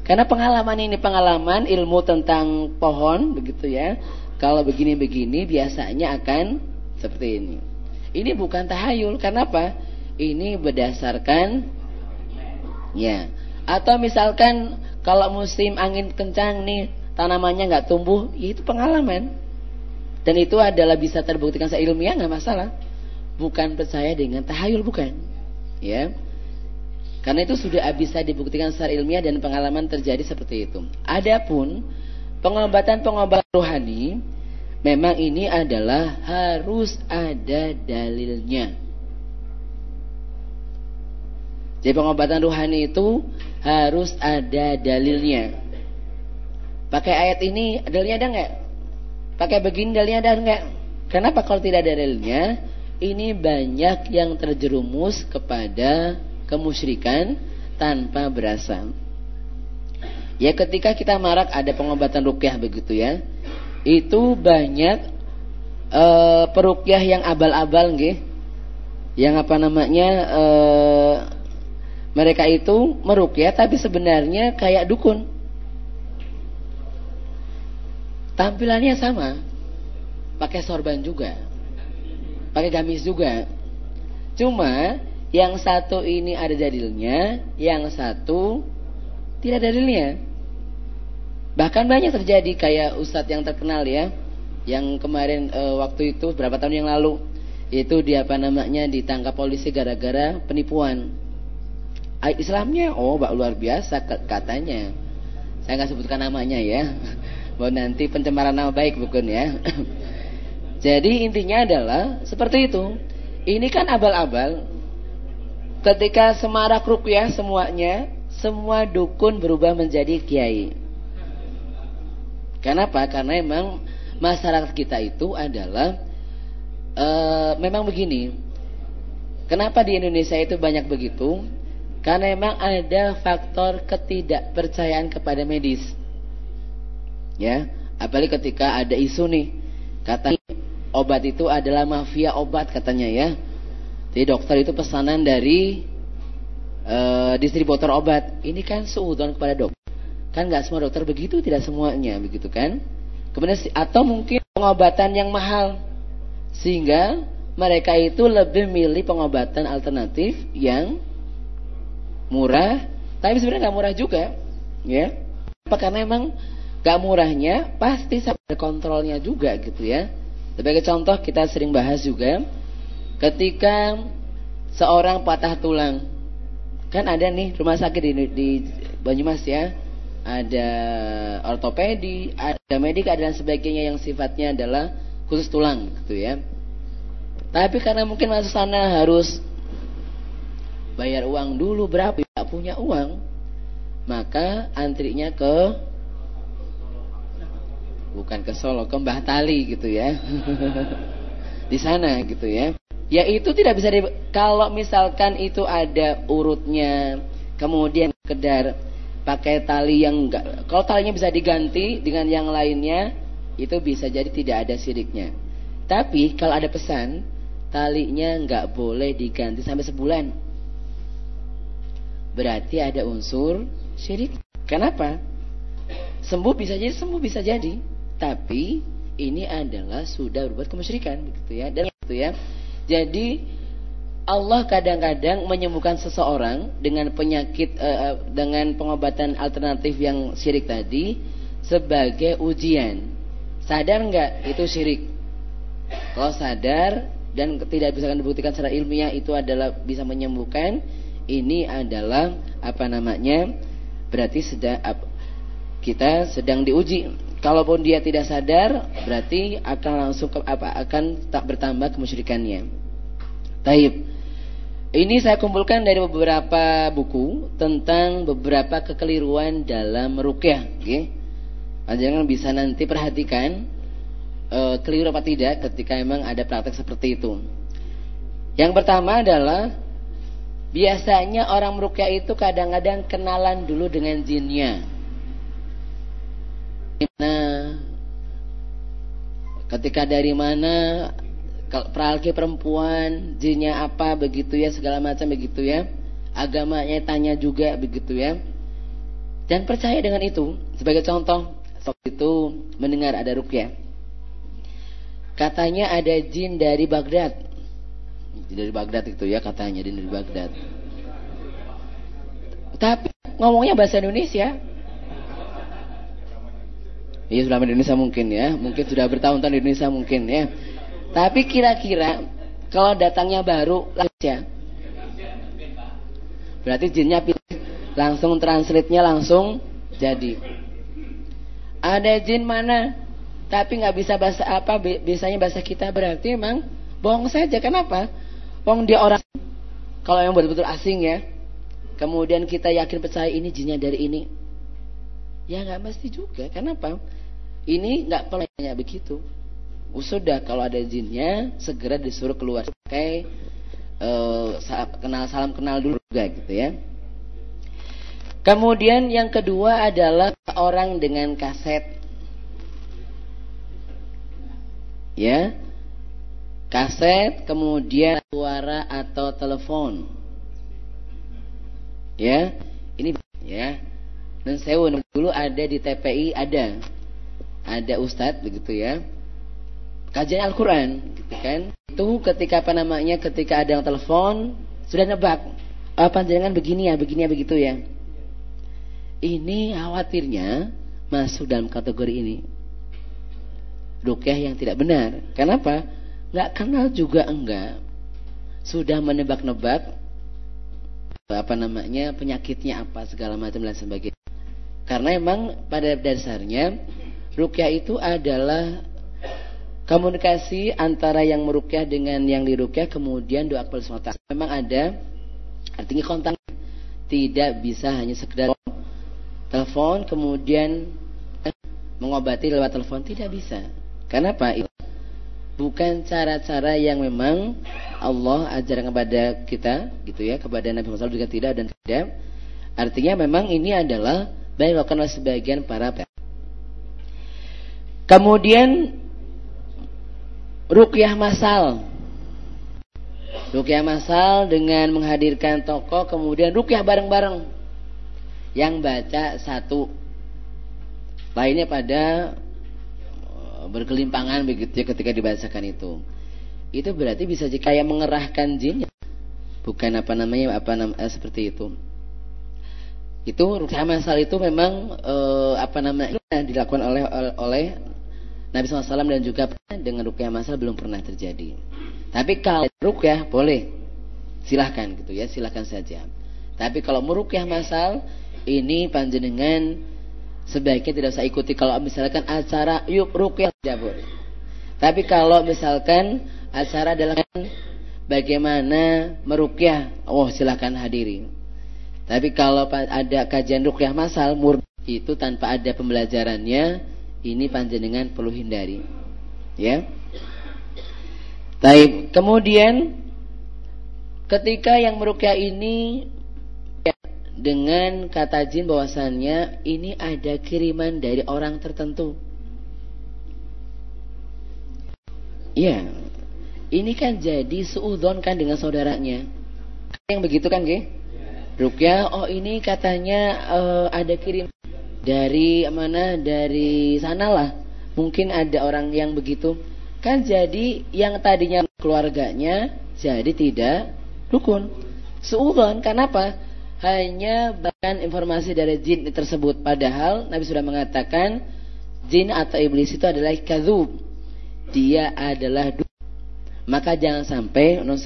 Karena pengalaman ini pengalaman ilmu tentang pohon begitu ya. Kalau begini-begini biasanya akan seperti ini. Ini bukan tahayul, karena apa? Ini berdasarkan ya. Atau misalkan kalau musim angin kencang nih tanamannya nggak tumbuh, ya itu pengalaman. Dan itu adalah bisa terbuktikan secara ilmiah nggak masalah bukan percaya dengan tahayul bukan ya karena itu sudah bisa dibuktikan secara ilmiah dan pengalaman terjadi seperti itu adapun pengobatan-pengobatan rohani memang ini adalah harus ada dalilnya. Jadi pengobatan rohani itu harus ada dalilnya. Pakai ayat ini dalilnya ada nggak? Pakai begini dalilnya ada nggak? Kenapa kalau tidak ada dalilnya? Ini banyak yang terjerumus kepada kemusyrikan tanpa berasa. Ya ketika kita marak ada pengobatan rukyah begitu ya. Itu banyak e, perukyah yang abal-abal nggih. Yang apa namanya e, mereka itu merukyah tapi sebenarnya kayak dukun. Tampilannya sama. Pakai sorban juga pakai gamis juga. Cuma yang satu ini ada dalilnya, yang satu tidak ada dalilnya. Bahkan banyak terjadi kayak ustadz yang terkenal ya, yang kemarin e, waktu itu berapa tahun yang lalu itu dia apa namanya ditangkap polisi gara-gara penipuan. Islamnya oh bak luar biasa katanya. Saya nggak sebutkan namanya ya. Bahwa nanti pencemaran nama baik bukan ya. Jadi intinya adalah seperti itu. Ini kan abal-abal. Ketika semarak rukyah semuanya, semua dukun berubah menjadi kiai. Kenapa? Karena memang masyarakat kita itu adalah e, memang begini. Kenapa di Indonesia itu banyak begitu? Karena memang ada faktor ketidakpercayaan kepada medis. Ya, apalagi ketika ada isu nih, kata obat itu adalah mafia obat katanya ya. Jadi dokter itu pesanan dari uh, distributor obat. Ini kan seudon kepada dokter. Kan nggak semua dokter begitu, tidak semuanya begitu kan. Kemudian atau mungkin pengobatan yang mahal sehingga mereka itu lebih milih pengobatan alternatif yang murah, tapi sebenarnya nggak murah juga, ya. Apa karena memang nggak murahnya pasti ada kontrolnya juga gitu ya. Sebagai contoh kita sering bahas juga ketika seorang patah tulang. Kan ada nih rumah sakit di, di Banyumas ya. Ada ortopedi, ada medik, dan sebagainya yang sifatnya adalah khusus tulang gitu ya. Tapi karena mungkin masuk sana harus bayar uang dulu berapa, tidak punya uang, maka antrinya ke bukan ke Solo, ke Mbah Tali gitu ya. di sana gitu ya. Ya itu tidak bisa di, kalau misalkan itu ada urutnya, kemudian kedar pakai tali yang enggak, kalau talinya bisa diganti dengan yang lainnya, itu bisa jadi tidak ada siriknya. Tapi kalau ada pesan, talinya enggak boleh diganti sampai sebulan. Berarti ada unsur syirik. Kenapa? Sembuh bisa jadi, sembuh bisa jadi tapi ini adalah sudah berbuat kemusyrikan begitu ya dan gitu ya jadi Allah kadang-kadang menyembuhkan seseorang dengan penyakit uh, dengan pengobatan alternatif yang syirik tadi sebagai ujian. Sadar nggak itu syirik? Kalau sadar dan tidak bisa dibuktikan secara ilmiah itu adalah bisa menyembuhkan. Ini adalah apa namanya? Berarti sedang kita sedang diuji. Kalaupun dia tidak sadar berarti akan langsung ke, apa akan tak bertambah kemusyrikannya. Taib. Ini saya kumpulkan dari beberapa buku tentang beberapa kekeliruan dalam rukyah. Okay? Jangan bisa nanti perhatikan e, keliru apa tidak ketika memang ada praktek seperti itu. Yang pertama adalah biasanya orang merukyah itu kadang-kadang kenalan dulu dengan jinnya. Nah, ketika dari mana peralki perempuan, jinnya apa begitu ya segala macam begitu ya. Agamanya tanya juga begitu ya. Dan percaya dengan itu. Sebagai contoh, waktu itu mendengar ada rukyah. Katanya ada jin dari Baghdad. Dari Baghdad itu ya katanya jin dari Baghdad. Tapi ngomongnya bahasa Indonesia. Iya sudah Indonesia mungkin ya, mungkin sudah bertahun-tahun di Indonesia mungkin ya. Tapi kira-kira kalau datangnya baru ya. Berarti jinnya langsung translate-nya langsung jadi. Ada jin mana? Tapi nggak bisa bahasa apa? Biasanya bahasa kita berarti emang bohong saja. Kenapa? Wong dia orang kalau yang betul-betul asing ya. Kemudian kita yakin percaya ini jinnya dari ini. Ya nggak mesti juga. Kenapa? Ini nggak perlu begitu. Sudah kalau ada jinnya segera disuruh keluar pakai uh, kenal salam kenal dulu juga gitu ya. Kemudian yang kedua adalah orang dengan kaset. Ya. Kaset kemudian suara atau telepon. Ya. Ini ya. Dan saya dulu ada di TPI ada. Ada ustadz begitu ya kajian Al-Quran gitu kan? Itu ketika apa namanya ketika ada yang telepon sudah nebak apa jangan begini ya begini ya begitu ya. Ini khawatirnya masuk dalam kategori ini. Rukyah yang tidak benar. Kenapa? Nggak kenal juga enggak. Sudah menebak-nebak apa namanya penyakitnya apa segala macam dan sebagainya. Karena emang pada dasarnya rukyah itu adalah komunikasi antara yang merukyah dengan yang dirukyah kemudian doa kepada SWT. Memang ada artinya kontak tidak bisa hanya sekedar telepon kemudian mengobati lewat telepon tidak bisa. Kenapa? Itu bukan cara-cara yang memang Allah ajarkan kepada kita gitu ya kepada Nabi Muhammad juga tidak dan tidak. Artinya memang ini adalah baik dilakukan oleh sebagian para Kemudian rukyah masal. Rukyah masal dengan menghadirkan tokoh kemudian rukyah bareng-bareng. Yang baca satu. Lainnya pada eh, berkelimpangan begitu ya ketika dibacakan itu. Itu berarti bisa jika yang mengerahkan jin bukan apa namanya apa namanya eh, seperti itu. Itu rukyah masal itu memang eh, apa namanya dilakukan oleh oleh Nabi SAW dan juga dengan rukyah masal belum pernah terjadi. Tapi kalau rukyah boleh, silahkan gitu ya, silahkan saja. Tapi kalau merukyah masal, ini panjenengan sebaiknya tidak usah ikuti kalau misalkan acara yuk rukyah tidak boleh. Tapi kalau misalkan acara adalah bagaimana merukyah, oh silahkan hadiri. Tapi kalau ada kajian rukyah masal murni itu tanpa ada pembelajarannya ini panjenengan perlu hindari. Ya. Taib. Kemudian ketika yang merukyah ini ya, dengan kata jin bahwasannya ini ada kiriman dari orang tertentu. Ya. Ini kan jadi suudon kan dengan saudaranya. Yang begitu kan, Ge? Rukyah, oh ini katanya uh, ada kirim dari mana dari sanalah. Mungkin ada orang yang begitu. Kan jadi yang tadinya keluarganya jadi tidak rukun. Suudon kenapa? Hanya bahkan informasi dari jin tersebut. Padahal Nabi sudah mengatakan jin atau iblis itu adalah kadzub. Dia adalah du. Maka jangan sampai non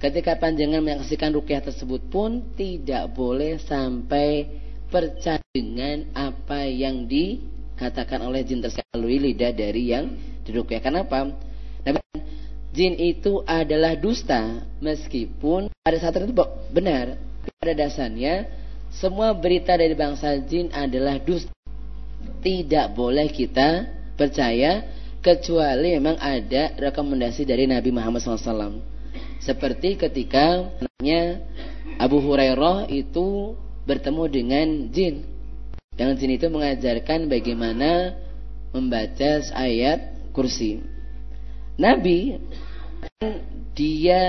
ketika panjangan menyaksikan rukyah tersebut pun tidak boleh sampai percaya dengan apa yang di dikatakan oleh jin tersebut melalui lidah dari yang dirukyah. Kenapa? Nabi jin itu adalah dusta meskipun pada saat itu benar. Pada dasarnya semua berita dari bangsa jin adalah dusta. Tidak boleh kita percaya kecuali memang ada rekomendasi dari Nabi Muhammad SAW. Seperti ketika namanya Abu Hurairah itu bertemu dengan jin. Dan jin itu mengajarkan bagaimana membaca ayat kursi. Nabi dia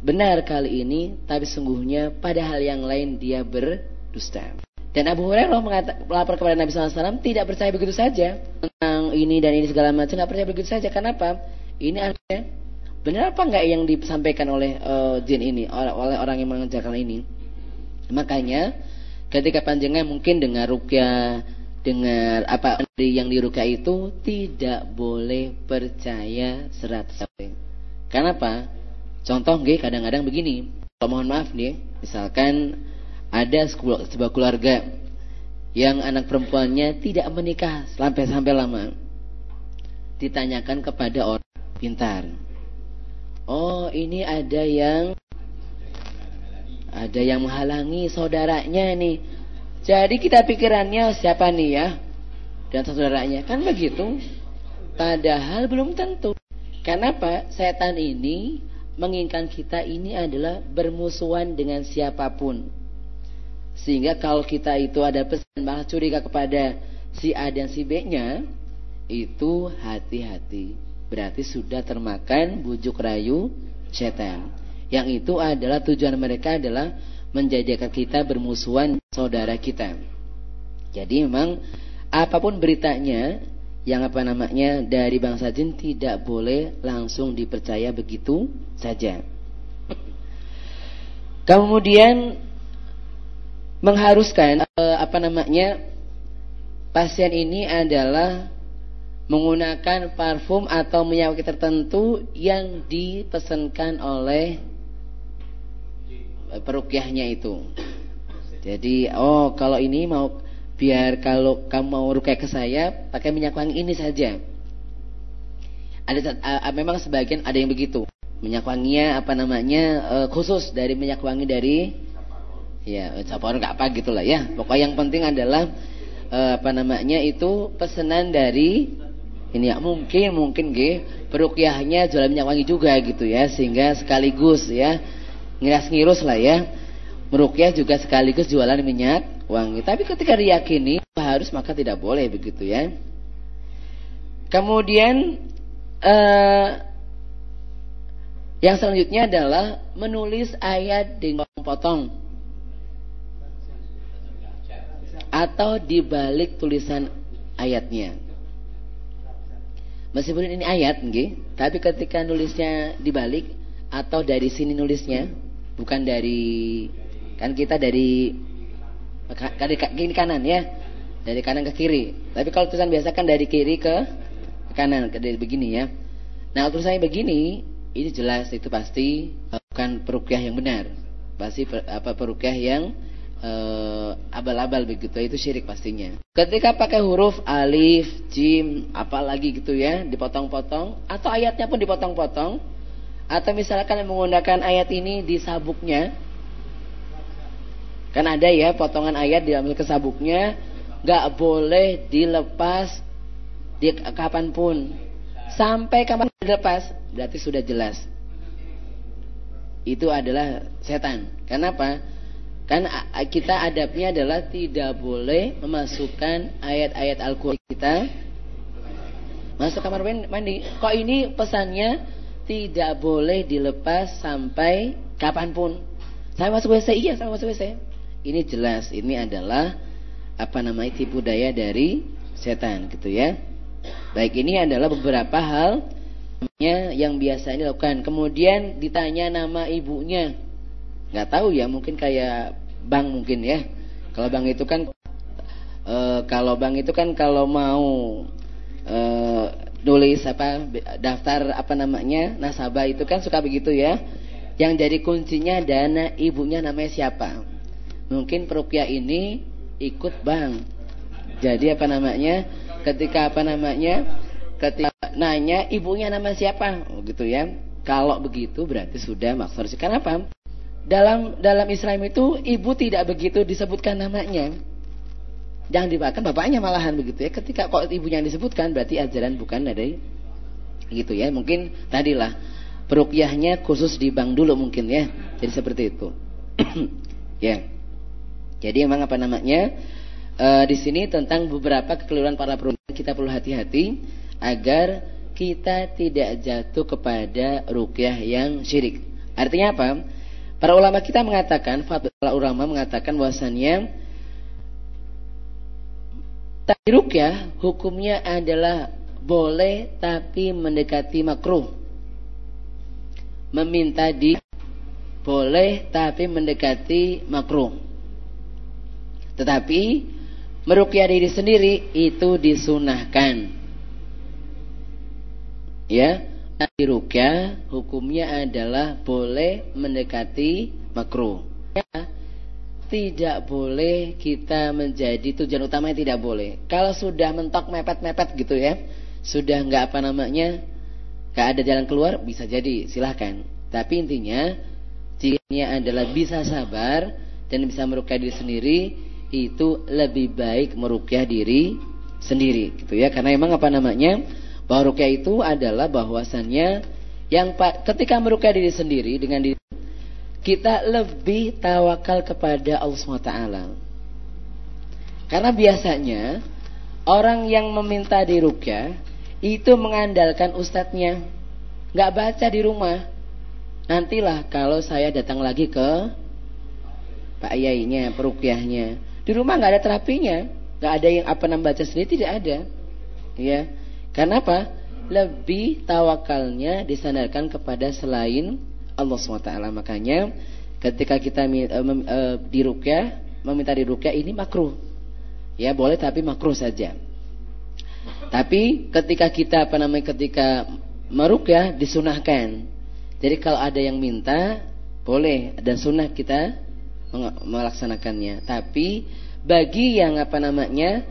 benar kali ini, tapi sungguhnya pada hal yang lain dia berdusta. Dan Abu Hurairah melapor kepada Nabi SAW tidak percaya begitu saja tentang ini dan ini segala macam nggak percaya begitu saja. Kenapa? Ini artinya benar apa nggak yang disampaikan oleh uh, jin ini oleh orang yang mengajarkan ini? Makanya ketika panjangnya mungkin dengar rukyah dengar apa yang diruka itu tidak boleh percaya serat Kenapa? Contoh nggih kadang-kadang begini. Mohon maaf nih, misalkan ada sebuah keluarga yang anak perempuannya tidak menikah sampai sampai lama. Ditanyakan kepada orang pintar. Oh, ini ada yang ada yang menghalangi saudaranya nih. Jadi kita pikirannya siapa nih ya? Dan saudaranya kan begitu. Padahal belum tentu. Kenapa? Setan ini menginginkan kita ini adalah bermusuhan dengan siapa pun. Sehingga kalau kita itu ada pesan malah curiga kepada si A dan si B-nya, itu hati-hati. Berarti sudah termakan bujuk rayu setan. Yang itu adalah tujuan mereka adalah menjadikan kita bermusuhan saudara kita. Jadi memang apa pun beritanya yang apa namanya dari bangsa jin tidak boleh langsung dipercaya begitu saja. Kemudian mengharuskan eh, apa namanya pasien ini adalah menggunakan parfum atau minyak tertentu yang dipesankan oleh perukyahnya itu. Jadi, oh kalau ini mau biar kalau kamu mau rukyah ke saya pakai minyak wangi ini saja. Ada memang sebagian ada yang begitu. Minyak wanginya apa namanya uh, khusus dari minyak wangi dari ya capor nggak apa gitulah ya. Pokoknya yang penting adalah uh, apa namanya itu pesanan dari ini ya mungkin mungkin g perukyahnya jual minyak wangi juga gitu ya sehingga sekaligus ya ngiras-ngirus lah ya. Merukyah juga sekaligus jualan minyak wangi. Tapi ketika diyakini harus maka tidak boleh begitu ya. Kemudian eh, yang selanjutnya adalah menulis ayat dengan potong atau dibalik tulisan ayatnya. Meskipun ini ayat, nggih, tapi ketika nulisnya dibalik atau dari sini nulisnya, bukan dari kan kita dari dari kiri kanan ya. Dari kanan ke kiri. Tapi kalau tulisan biasa kan dari kiri ke kanan dari begini ya. Nah tulisannya begini ini jelas itu pasti bukan perukyah yang benar. Pasti per, apa perukyah yang abal-abal begitu. Itu syirik pastinya. Ketika pakai huruf alif jim apalagi gitu ya dipotong-potong atau ayatnya pun dipotong-potong atau misalkan menggunakan ayat ini di sabuknya. Kan ada ya potongan ayat diambil ke sabuknya. Gak boleh dilepas di kapan pun. Sampai kapan dilepas. Berarti sudah jelas. Itu adalah setan. Kenapa? Kan kita adabnya adalah tidak boleh memasukkan ayat-ayat Al-Quran kita masuk kamar mandi. Kok ini pesannya tidak boleh dilepas sampai kapan pun. Saya masuk WC, iya saya masuk WC. Ini jelas, ini adalah apa namanya tipu daya dari setan gitu ya. Baik ini adalah beberapa hal yang biasa dilakukan. Kemudian ditanya nama ibunya, nggak tahu ya, mungkin kayak bang mungkin ya. Kalau bang itu kan, e, kalau bang itu kan kalau mau e, nulis apa daftar apa namanya nasabah itu kan suka begitu ya. Yang jadi kuncinya dana ibunya namanya siapa? Mungkin perukyah ini ikut bank. Jadi apa namanya? ketika apa namanya ketika nanya ibunya nama siapa oh, gitu ya kalau begitu berarti sudah maksud kenapa dalam dalam Islam itu ibu tidak begitu disebutkan namanya jangan dimakan bapaknya malahan begitu ya. Ketika kok ibunya yang disebutkan berarti ajaran bukan dari gitu ya. Mungkin tadilah perukyahnya khusus di bank dulu mungkin ya. Jadi seperti itu. Ya. Jadi emang apa namanya? E, di sini tentang beberapa kekeliruan para perempuan kita perlu hati-hati agar kita tidak jatuh kepada rukyah yang syirik. Artinya apa? Para ulama kita mengatakan, para ulama mengatakan bahwasannya rukyah hukumnya adalah boleh tapi mendekati makruh. Meminta di boleh tapi mendekati makruh. Tetapi merukyah diri sendiri itu disunahkan ya rukyah hukumnya adalah boleh mendekati makruh ya, tidak boleh kita menjadi tujuan utamanya tidak boleh. Kalau sudah mentok mepet-mepet gitu ya sudah nggak apa namanya nggak ada jalan keluar bisa jadi silahkan. Tapi intinya jika adalah bisa sabar dan bisa merukyah diri sendiri itu lebih baik merukyah diri sendiri gitu ya. Karena emang apa namanya bahwa rukyah itu adalah bahwasannya yang ketika merukyah diri sendiri dengan diri kita lebih tawakal kepada Allah SWT. Karena biasanya orang yang meminta di rukyah itu mengandalkan ustadznya, nggak baca di rumah. Nantilah kalau saya datang lagi ke Pak Yainya, perukyahnya. Di rumah nggak ada terapinya, nggak ada yang apa namanya baca sendiri tidak ada. Ya. Karena apa? Lebih tawakalnya disandarkan kepada selain Allah SWT. Makanya ketika kita uh, meminta dirukyah ini makruh. Ya boleh tapi makruh saja. Tapi ketika kita apa namanya ketika merukyah disunahkan. Jadi kalau ada yang minta boleh dan sunnah kita melaksanakannya. Tapi bagi yang apa namanya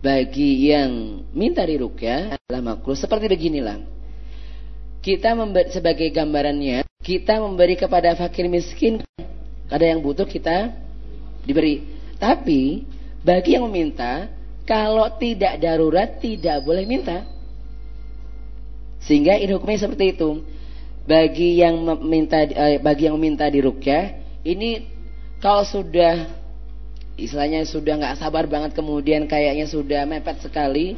bagi yang minta dirukyah adalah makruh. Seperti beginilah. Kita memberi, sebagai gambarannya, kita memberi kepada fakir miskin, ada yang butuh kita diberi. Tapi bagi yang meminta, kalau tidak darurat tidak boleh minta. Sehingga ini hukumnya seperti itu. Bagi yang meminta eh, bagi yang meminta dirukyah, ini kalau sudah istilahnya sudah nggak sabar banget kemudian kayaknya sudah mepet sekali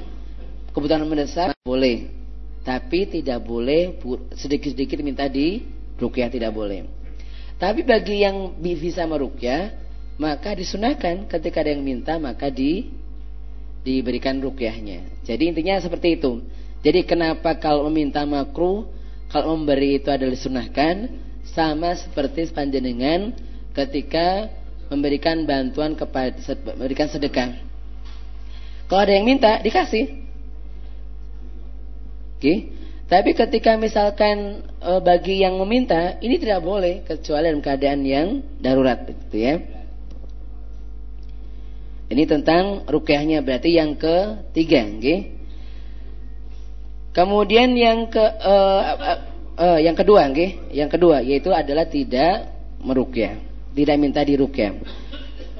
kebutuhan mendesak boleh tapi tidak boleh sedikit-sedikit minta di rukyah tidak boleh tapi bagi yang bisa merukyah maka disunahkan ketika ada yang minta maka di diberikan rukyahnya jadi intinya seperti itu jadi kenapa kalau meminta makruh kalau memberi itu adalah disunahkan sama seperti sepanjenengan ketika memberikan bantuan kepada memberikan sedekah. Kalau ada yang minta dikasih. Okay. Tapi ketika misalkan e, bagi yang meminta ini tidak boleh kecuali dalam keadaan yang darurat gitu ya. Ini tentang rukyahnya berarti yang ketiga, okay? Kemudian yang ke uh, uh, uh, yang kedua, okay? Yang kedua yaitu adalah tidak merukyah tidak minta dirukyah.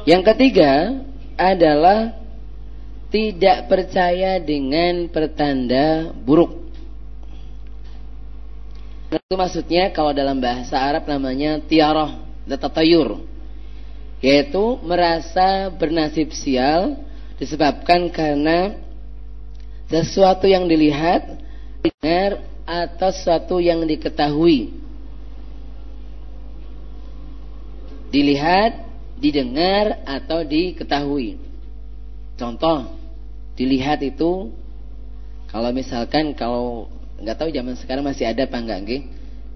Yang ketiga adalah tidak percaya dengan pertanda buruk. Itu maksudnya kalau dalam bahasa Arab namanya tiaroh tatayur. Yaitu merasa bernasib sial disebabkan karena sesuatu yang dilihat, dengar atau sesuatu yang diketahui dilihat, didengar atau diketahui. Contoh, dilihat itu kalau misalkan kalau nggak tahu zaman sekarang masih ada apa enggak nggih?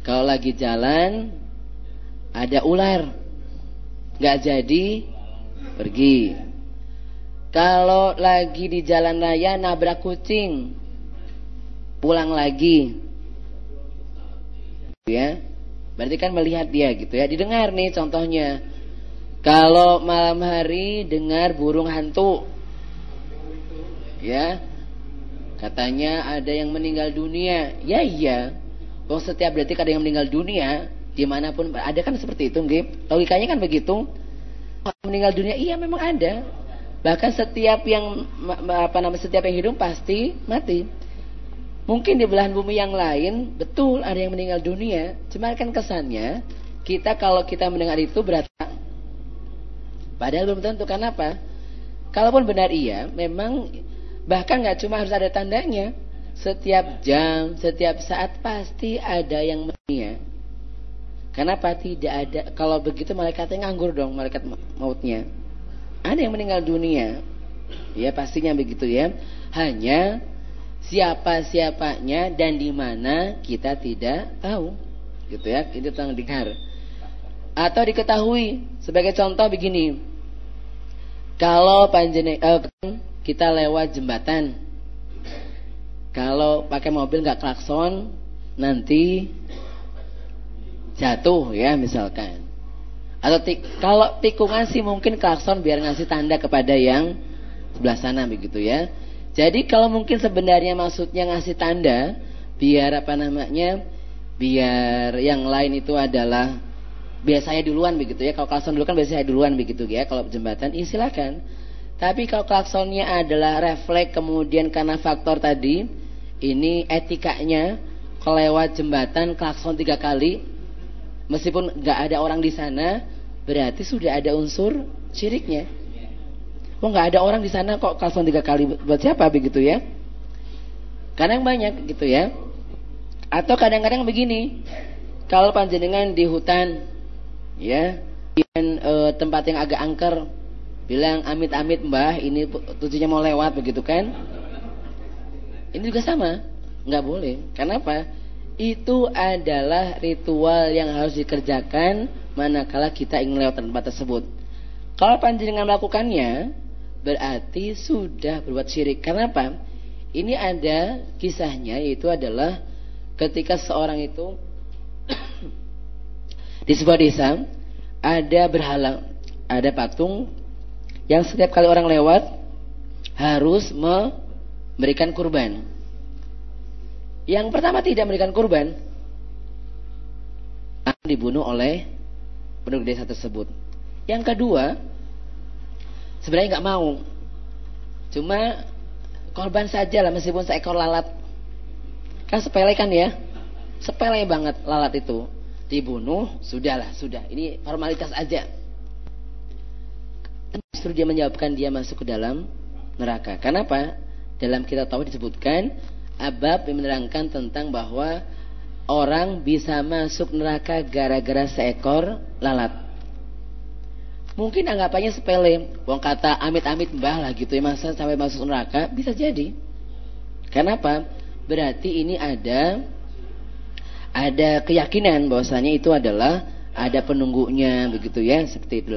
Kalau lagi jalan ada ular, nggak jadi pergi. Kalau lagi di jalan raya nabrak kucing, pulang lagi. Ya, Berarti kan melihat dia gitu ya. Didengar nih contohnya. Kalau malam hari dengar burung hantu. Ya. Katanya ada yang meninggal dunia. Ya iya. Wong setiap detik ada yang meninggal dunia, di mana pun ada kan seperti itu, nggih. Logikanya kan begitu. Meninggal dunia, iya memang ada. Bahkan setiap yang apa nama setiap yang hidup pasti mati. Mungkin di belahan bumi yang lain betul ada yang meninggal dunia. Cuma kan kesannya kita kalau kita mendengar itu berarti padahal belum tentu kenapa? Kalaupun benar iya, memang bahkan nggak cuma harus ada tandanya. Setiap jam, setiap saat pasti ada yang meninggal. Kenapa tidak ada? Kalau begitu malaikatnya nganggur dong, malaikat mautnya. Ada yang meninggal dunia. Ya pastinya begitu ya. Hanya siapa-siapanya dan di mana kita tidak tahu. Gitu ya, itu tentang dengar. Atau diketahui. Sebagai contoh begini. Kalau panjenengan eh, kita lewat jembatan. Kalau pakai mobil nggak klakson, nanti jatuh ya misalkan. Atau tik, kalau tikungan sih mungkin klakson biar ngasih tanda kepada yang sebelah sana begitu ya. Jadi kalau mungkin sebenarnya maksudnya ngasih tanda biar apa namanya? Biar yang lain itu adalah biasanya duluan begitu ya. Kalau klakson dulu kan biasanya duluan begitu ya. Kalau jembatan, ya silakan. Tapi kalau klaksonnya adalah refleks kemudian karena faktor tadi, ini etikanya kelewat jembatan klakson tiga kali, meskipun nggak ada orang di sana, berarti sudah ada unsur syiriknya. Oh nggak ada orang di sana kok kalson tiga kali buat siapa begitu ya? Kadang banyak gitu ya. Atau kadang-kadang begini, kalau panjenengan di hutan, ya, dan e, tempat yang agak angker, bilang amit-amit mbah, ini tujuannya mau lewat begitu kan? Ini juga sama, nggak boleh. Kenapa? Itu adalah ritual yang harus dikerjakan manakala kita ingin lewat tempat tersebut. Kalau panjenengan melakukannya, berarti sudah berbuat syirik. Kenapa? Ini ada kisahnya yaitu adalah ketika seorang itu di sebuah desa ada berhala, ada patung yang setiap kali orang lewat harus memberikan kurban. Yang pertama tidak memberikan kurban akan dibunuh oleh penduduk desa tersebut. Yang kedua, sebenarnya nggak mau. Cuma korban saja lah meskipun seekor lalat. Kan sepele kan ya? Sepele banget lalat itu. Dibunuh, sudahlah, sudah. Ini formalitas aja. Justru dia menjawabkan dia masuk ke dalam neraka. Kenapa? Dalam kita tahu disebutkan Abab yang menerangkan tentang bahwa orang bisa masuk neraka gara-gara seekor lalat. Mungkin anggapannya sepele. Wong kata amit-amit mbah lah gitu ya masa sampai masuk neraka bisa jadi. Kenapa? Berarti ini ada ada keyakinan bahwasanya itu adalah ada penunggunya begitu ya seperti itu.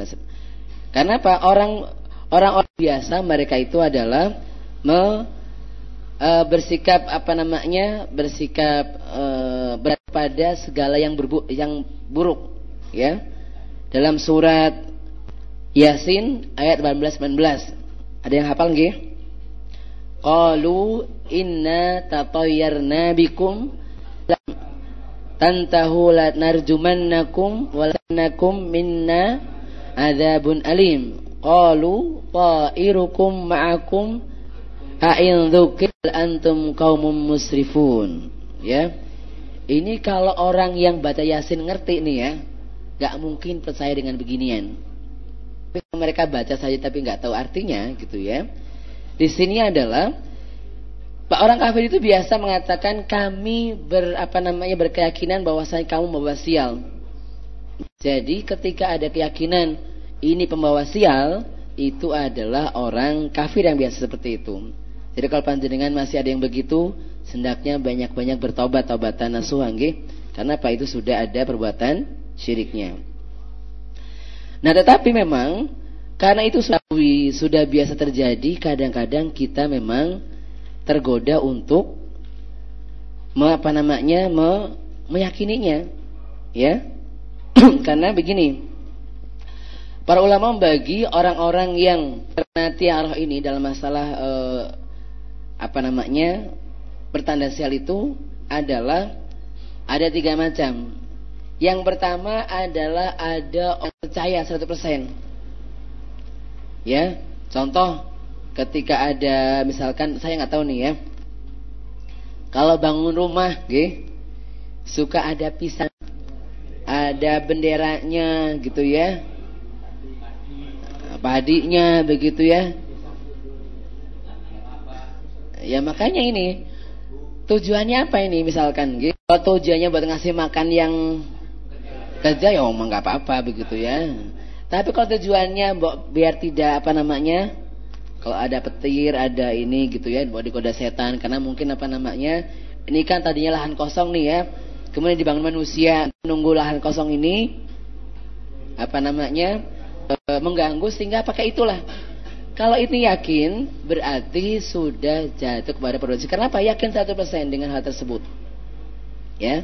Karena apa? Orang orang orang biasa mereka itu adalah me, e, bersikap apa namanya? bersikap e, pada segala yang berbu yang buruk ya. Dalam surat Yasin ayat 18-19. Ada yang hafal nggih? Qalu inna tatayyarna bikum tantahu la narjumannakum walanakum minna adzabun alim. Qalu ta'irukum ma'akum a'in dzukir antum qaumun musrifun. Ya. Ini kalau orang yang baca Yasin ngerti nih ya, nggak mungkin percaya dengan beginian mereka baca saja tapi nggak tahu artinya gitu ya. Di sini adalah Pak orang kafir itu biasa mengatakan kami ber apa namanya berkeyakinan bahwa saya kamu membawa sial. Jadi ketika ada keyakinan ini pembawa sial, itu adalah orang kafir yang biasa seperti itu. Jadi kalau panjenengan masih ada yang begitu, sendaknya banyak-banyak bertobat tobatan nasuh Karena apa itu sudah ada perbuatan syiriknya. Nah tetapi memang karena itu sudah biasa terjadi kadang-kadang kita memang tergoda untuk apa namanya me, meyakininya ya karena begini para ulama membagi orang-orang yang terkena tiarah ini dalam masalah e, apa namanya pertanda sial itu adalah ada tiga macam. Yang pertama adalah ada orang percaya 100%. Ya, contoh ketika ada misalkan saya nggak tahu nih ya. Kalau bangun rumah, gitu, suka ada pisang, ada benderanya gitu ya. Padinya begitu ya. Ya makanya ini tujuannya apa ini misalkan gitu. Kalau tujuannya buat ngasih makan yang kerja ya omong nggak apa-apa begitu ya. Tapi kalau tujuannya biar tidak apa namanya kalau ada petir, ada ini gitu ya, buat dikoda setan karena mungkin apa namanya? Ini kan tadinya lahan kosong nih ya. Kemudian dibangun manusia menunggu lahan kosong ini apa namanya? E, mengganggu sehingga pakai itulah. Kalau itu yakin berarti sudah jatuh kepada produksi. Kenapa? Yakin satu persen dengan hal tersebut. Ya.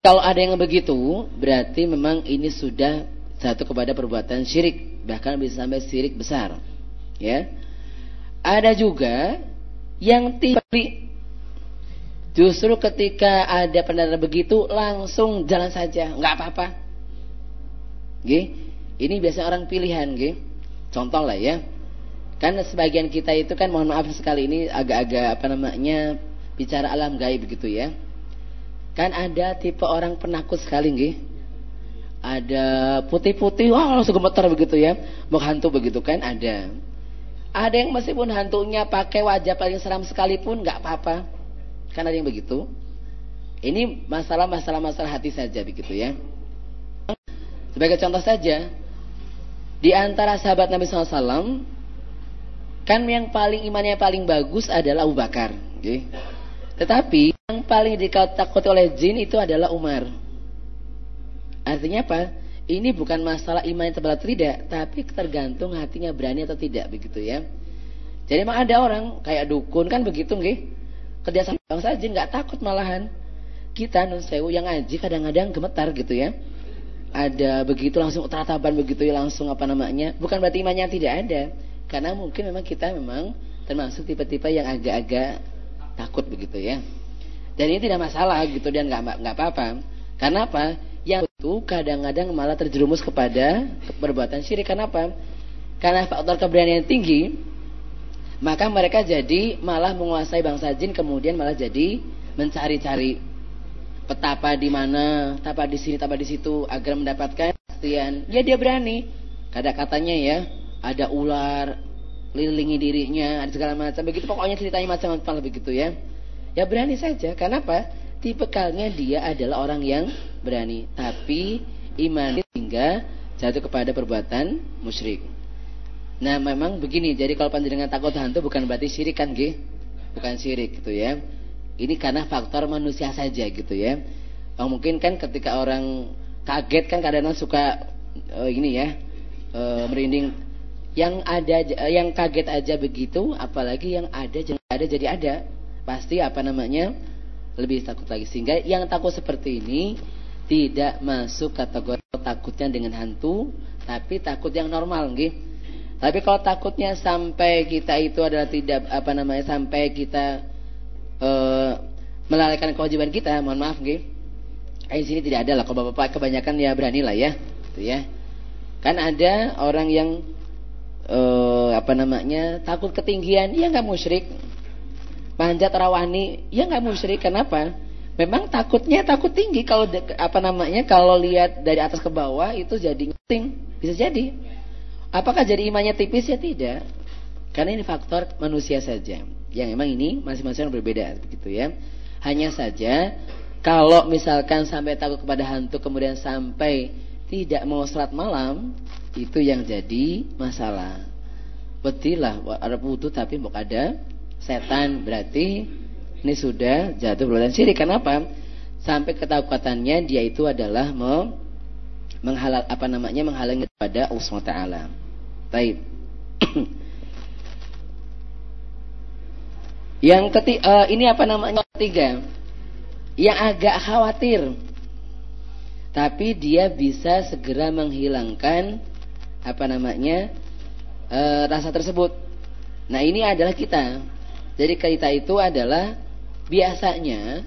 Kalau ada yang begitu, berarti memang ini sudah jatuh kepada perbuatan syirik, bahkan bisa sampai syirik besar. Ya. Ada juga yang tidak Justru ketika ada pendarat begitu langsung jalan saja, nggak apa-apa. Ini biasanya orang pilihan, gih. Contoh lah ya. Kan sebagian kita itu kan mohon maaf sekali ini agak-agak apa namanya bicara alam gaib begitu ya. Kan ada tipe orang penakut sekali, gih. Ada putih-putih, wah langsung gemetar begitu ya. Mau hantu begitu kan ada. Ada yang meskipun hantunya pakai wajah paling seram sekalipun nggak apa-apa. Kan ada yang begitu. Ini masalah-masalah masalah hati saja begitu ya. Sebagai contoh saja, di antara sahabat Nabi SAW, kan yang paling imannya paling bagus adalah Abu Bakar. Okay? Tetapi yang paling ditakuti oleh jin itu adalah Umar. Artinya apa? Ini bukan masalah iman yang tebal atau tidak, tapi tergantung hatinya berani atau tidak begitu ya. Jadi memang ada orang kayak dukun kan begitu nggih. Kerja sama bangsa jin nggak takut malahan. Kita nun sewu yang ngaji kadang-kadang gemetar gitu ya. Ada begitu langsung terataban begitu ya langsung apa namanya. Bukan berarti imannya tidak ada. Karena mungkin memang kita memang termasuk tipe-tipe yang agak-agak takut begitu ya. Dan ini tidak masalah gitu dan nggak nggak apa-apa. Karena apa? yang itu kadang-kadang malah terjerumus kepada perbuatan syirik. Kenapa? Karena faktor keberanian tinggi, maka mereka jadi malah menguasai bangsa jin, kemudian malah jadi mencari-cari petapa di mana, tapa di sini, tapa di situ, agar mendapatkan kepastian. Ya dia berani. Kata-katanya ya, ada ular, lilingi dirinya, ada segala macam. Begitu pokoknya ceritanya macam-macam begitu ya. Ya berani saja. Kenapa? tipikalnya dia adalah orang yang berani, tapi iman hingga jatuh kepada perbuatan musyrik. Nah, memang begini. Jadi kalau panjenengan takut hantu bukan berarti syirik kan, Gih? Bukan syirik gitu ya. Ini karena faktor manusia saja gitu ya. Oh, mungkin kan ketika orang kaget kan kadang-kadang suka uh, ini ya, uh, merinding. Yang ada yang kaget aja begitu, apalagi yang ada jangan ada jadi ada. Pasti apa namanya? lebih takut lagi sehingga yang takut seperti ini tidak masuk kategori takutnya dengan hantu tapi takut yang normal gitu. Tapi kalau takutnya sampai kita itu adalah tidak apa namanya sampai kita e, melalaikan kewajiban kita, mohon maaf gitu. Di sini tidak ada lah kalau bapak-bapak kebanyakan ya berani lah ya, gitu ya. Kan ada orang yang e, apa namanya takut ketinggian, ya nggak musyrik, panjat rawani, ya nggak musyrik. Kenapa? Memang takutnya takut tinggi kalau apa namanya kalau lihat dari atas ke bawah itu jadi ngeting, bisa jadi. Apakah jadi imannya tipis ya tidak? Karena ini faktor manusia saja. Yang memang ini masing-masing berbeda begitu ya. Hanya saja kalau misalkan sampai takut kepada hantu kemudian sampai tidak mau sholat malam itu yang jadi masalah. Betilah ada wudhu tapi mau ada setan berarti ini sudah jatuh perbuatan syirik. Kenapa? Sampai ketakutannya dia itu adalah menghalal apa namanya menghalangi kepada Allah SWT. Baik. Yang ketiga, uh, ini apa namanya ketiga? Yang agak khawatir. Tapi dia bisa segera menghilangkan apa namanya uh, rasa tersebut. Nah ini adalah kita Jadi kita itu adalah biasanya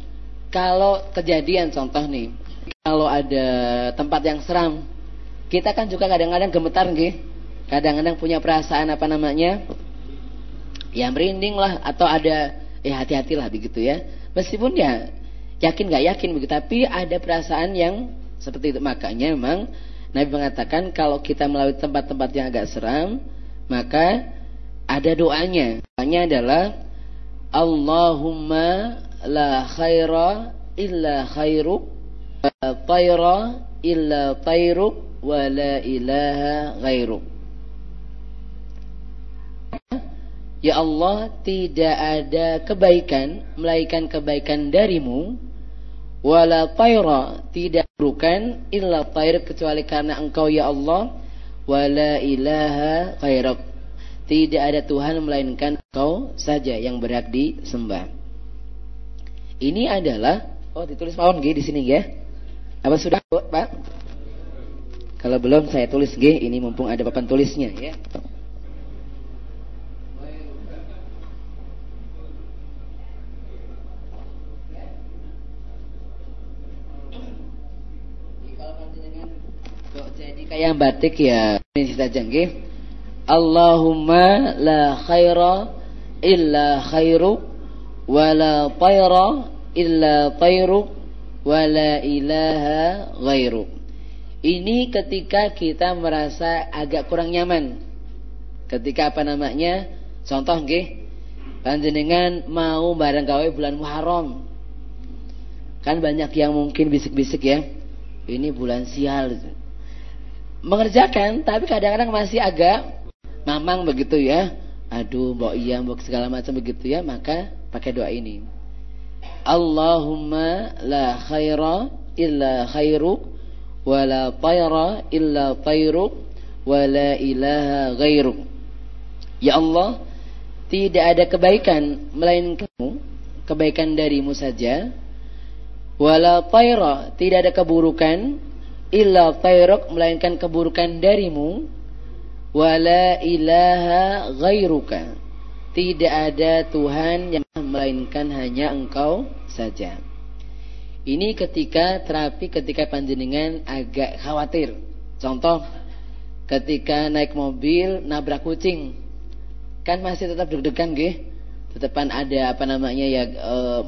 kalau kejadian contoh nih, kalau ada tempat yang seram, kita kan juga kadang-kadang gemetar nggih. Kadang-kadang punya perasaan apa namanya? Ya merinding lah atau ada eh hati-hatilah begitu ya. Meskipun ya yakin nggak yakin begitu, tapi ada perasaan yang seperti itu. Makanya memang Nabi mengatakan kalau kita melalui tempat-tempat yang agak seram, maka ada doanya. Doanya adalah Allahumma la khaira illa khairuk tayra illa tayruk wa la ilaha ghairuk. Ya Allah, tidak ada kebaikan melainkan kebaikan darimu. Wala tayra tidak bukan illa tayr kecuali karena engkau ya Allah. Wala ilaha ghairak tidak ada Tuhan melainkan engkau saja yang berhak disembah. Ini adalah oh ditulis Pak di sini ya. Apa sudah? Pak? Kalau belum saya tulis G. Ini mumpung ada papan tulisnya ya kayak batik ya ini saja nggih. Allahumma la khaira illa khairu wa la tayra illa tayru wa la ilaha ghairu. Ini ketika kita merasa agak kurang nyaman. Ketika apa namanya? Contoh nggih. Panjenengan mau bareng gawe bulan Muharram. Kan banyak yang mungkin bisik-bisik ya. Ini bulan sial mengerjakan tapi kadang-kadang masih agak mamang begitu ya. Aduh mbok iya mbok segala macam begitu ya maka pakai doa ini. Allahumma la khaira illa khairuk wa la tayra illa tayruk wa la ilaha ghairuk. Ya Allah tidak ada kebaikan melainkan kamu kebaikan darimu saja. Wala tayra tidak ada keburukan illa tayruk melainkan keburukan darimu. Wala ilaha ghairuka. Tidak ada Tuhan yang melainkan hanya engkau saja. Ini ketika terapi ketika panjenengan agak khawatir. Contoh ketika naik mobil nabrak kucing. Kan masih tetap deg-degan nggih? Tetapan ada apa namanya ya eh,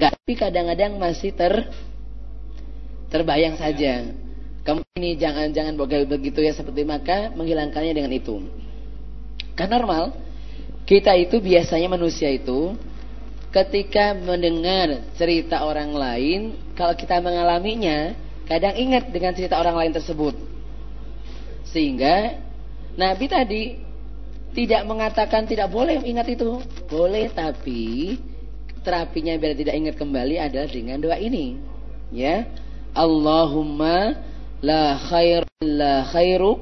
tapi kadang-kadang masih ter terbayang saja. Kamu ini jangan-jangan begitu ya seperti maka menghilangkannya dengan itu. Karena normal kita itu biasanya manusia itu ketika mendengar cerita orang lain, kalau kita mengalaminya, kadang ingat dengan cerita orang lain tersebut. Sehingga Nabi tadi tidak mengatakan tidak boleh ingat itu. Boleh tapi terapinya biar tidak ingat kembali adalah dengan doa ini. Ya. Allahumma la khair illa khairuk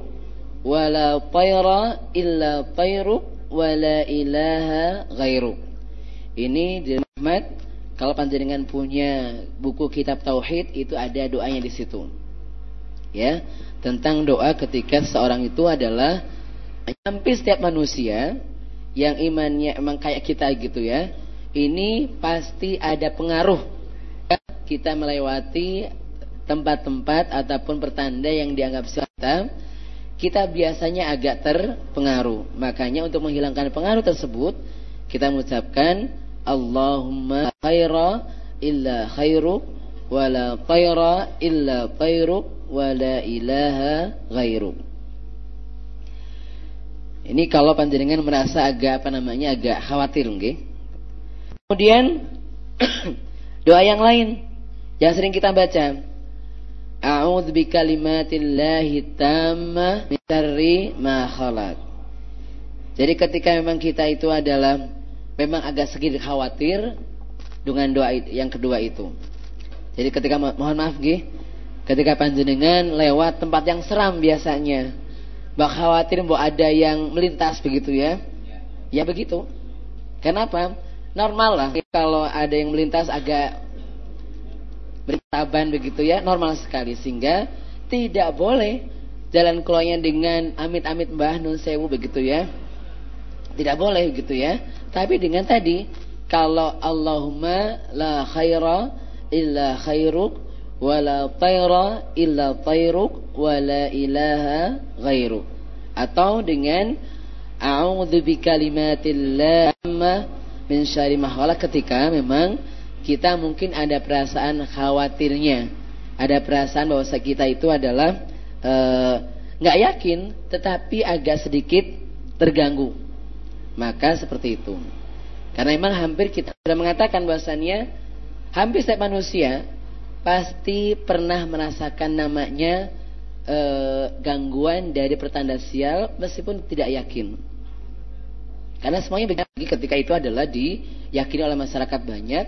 wa la tayra illa tayruk wa la ilaha ghairuk. Ini di Ahmad kalau panjenengan punya buku kitab tauhid itu ada doanya di situ. Ya, tentang doa ketika seorang itu adalah hampir setiap manusia yang imannya emang kayak kita gitu ya. Ini pasti ada pengaruh kita melewati tempat-tempat ataupun pertanda yang dianggap syaitan, kita biasanya agak terpengaruh. Makanya untuk menghilangkan pengaruh tersebut, kita mengucapkan Allahumma khaira illa khairu wa la tayra illa tayru wa la ilaha ghairu. Ini kalau panjenengan merasa agak apa namanya agak khawatir nggih. Kemudian doa yang lain yang sering kita baca A'udzu bikalimatillahi tammah min syarri ma khalaq. Jadi ketika memang kita itu adalah memang agak sedikit khawatir dengan doa yang kedua itu. Jadi ketika mohon maaf nggih, ketika panjenengan lewat tempat yang seram biasanya, mbak khawatir mbak ada yang melintas begitu ya. Ya begitu. Kenapa? Normal lah kalau ada yang melintas agak bertaban begitu ya normal sekali sehingga tidak boleh jalan keluarnya dengan amit-amit mbah nun sewu begitu ya Tidak boleh gitu ya. Tapi dengan tadi kalau Allahumma la khaira illa khairuk wa la tayra illa tayruk wa la ilaha ghairuk. Atau dengan a'udzu bikalimatillah min syarri ketika memang kita mungkin ada perasaan khawatirnya, ada perasaan bahwa kita itu adalah eh, nggak uh, yakin, tetapi agak sedikit terganggu. Maka seperti itu. Karena memang hampir kita sudah mengatakan bahwasannya hampir setiap manusia pasti pernah merasakan namanya e, gangguan dari pertanda sial meskipun tidak yakin. Karena semuanya lagi ketika itu adalah diyakini oleh masyarakat banyak,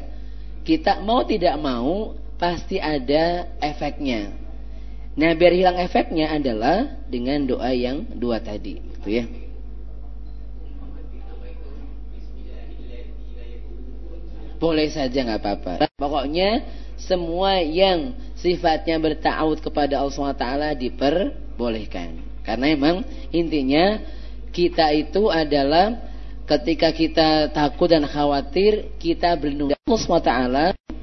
kita mau tidak mau pasti ada efeknya. Nah, biar hilang efeknya adalah dengan doa yang dua tadi, gitu ya. Boleh saja nggak apa-apa. Pokoknya semua yang sifatnya bertaut kepada Allah SWT diperbolehkan. Karena memang intinya kita itu adalah ketika kita takut dan khawatir kita berlindung Allah SWT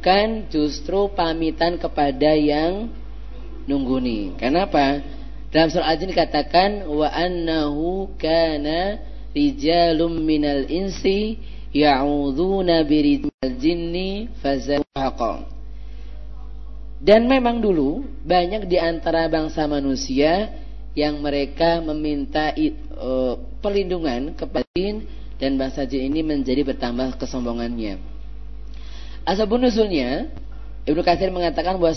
kan justru pamitan kepada yang nungguni. Kenapa? Dalam surah Al-Jin dikatakan wa annahu kana rijalum minal insi ya'udzuna birijal jinni. Dan memang dulu banyak di antara bangsa manusia yang mereka meminta uh, perlindungan kepada jin dan bangsa jin ini menjadi bertambah kesombongannya. Asabun nusulnya Ibnu Katsir mengatakan bahwa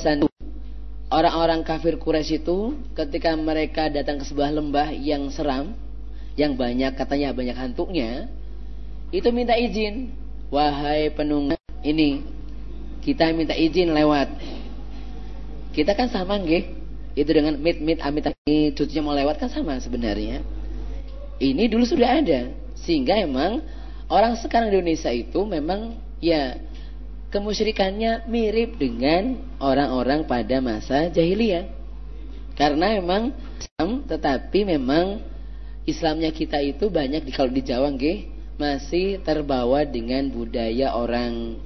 orang-orang kafir Quraisy itu ketika mereka datang ke sebuah lembah yang seram, yang banyak katanya banyak hantunya, itu minta izin. Wahai penunggu ini, kita minta izin lewat. Kita kan sama nggih. Itu dengan mit mit amit amit cucunya mau lewat kan sama sebenarnya. Ini dulu sudah ada. Sehingga emang orang sekarang di Indonesia itu memang ya kemusyrikannya mirip dengan orang-orang pada masa jahiliyah. Karena memang Islam tetapi memang Islamnya kita itu banyak di kalau di Jawa nggih masih terbawa dengan budaya orang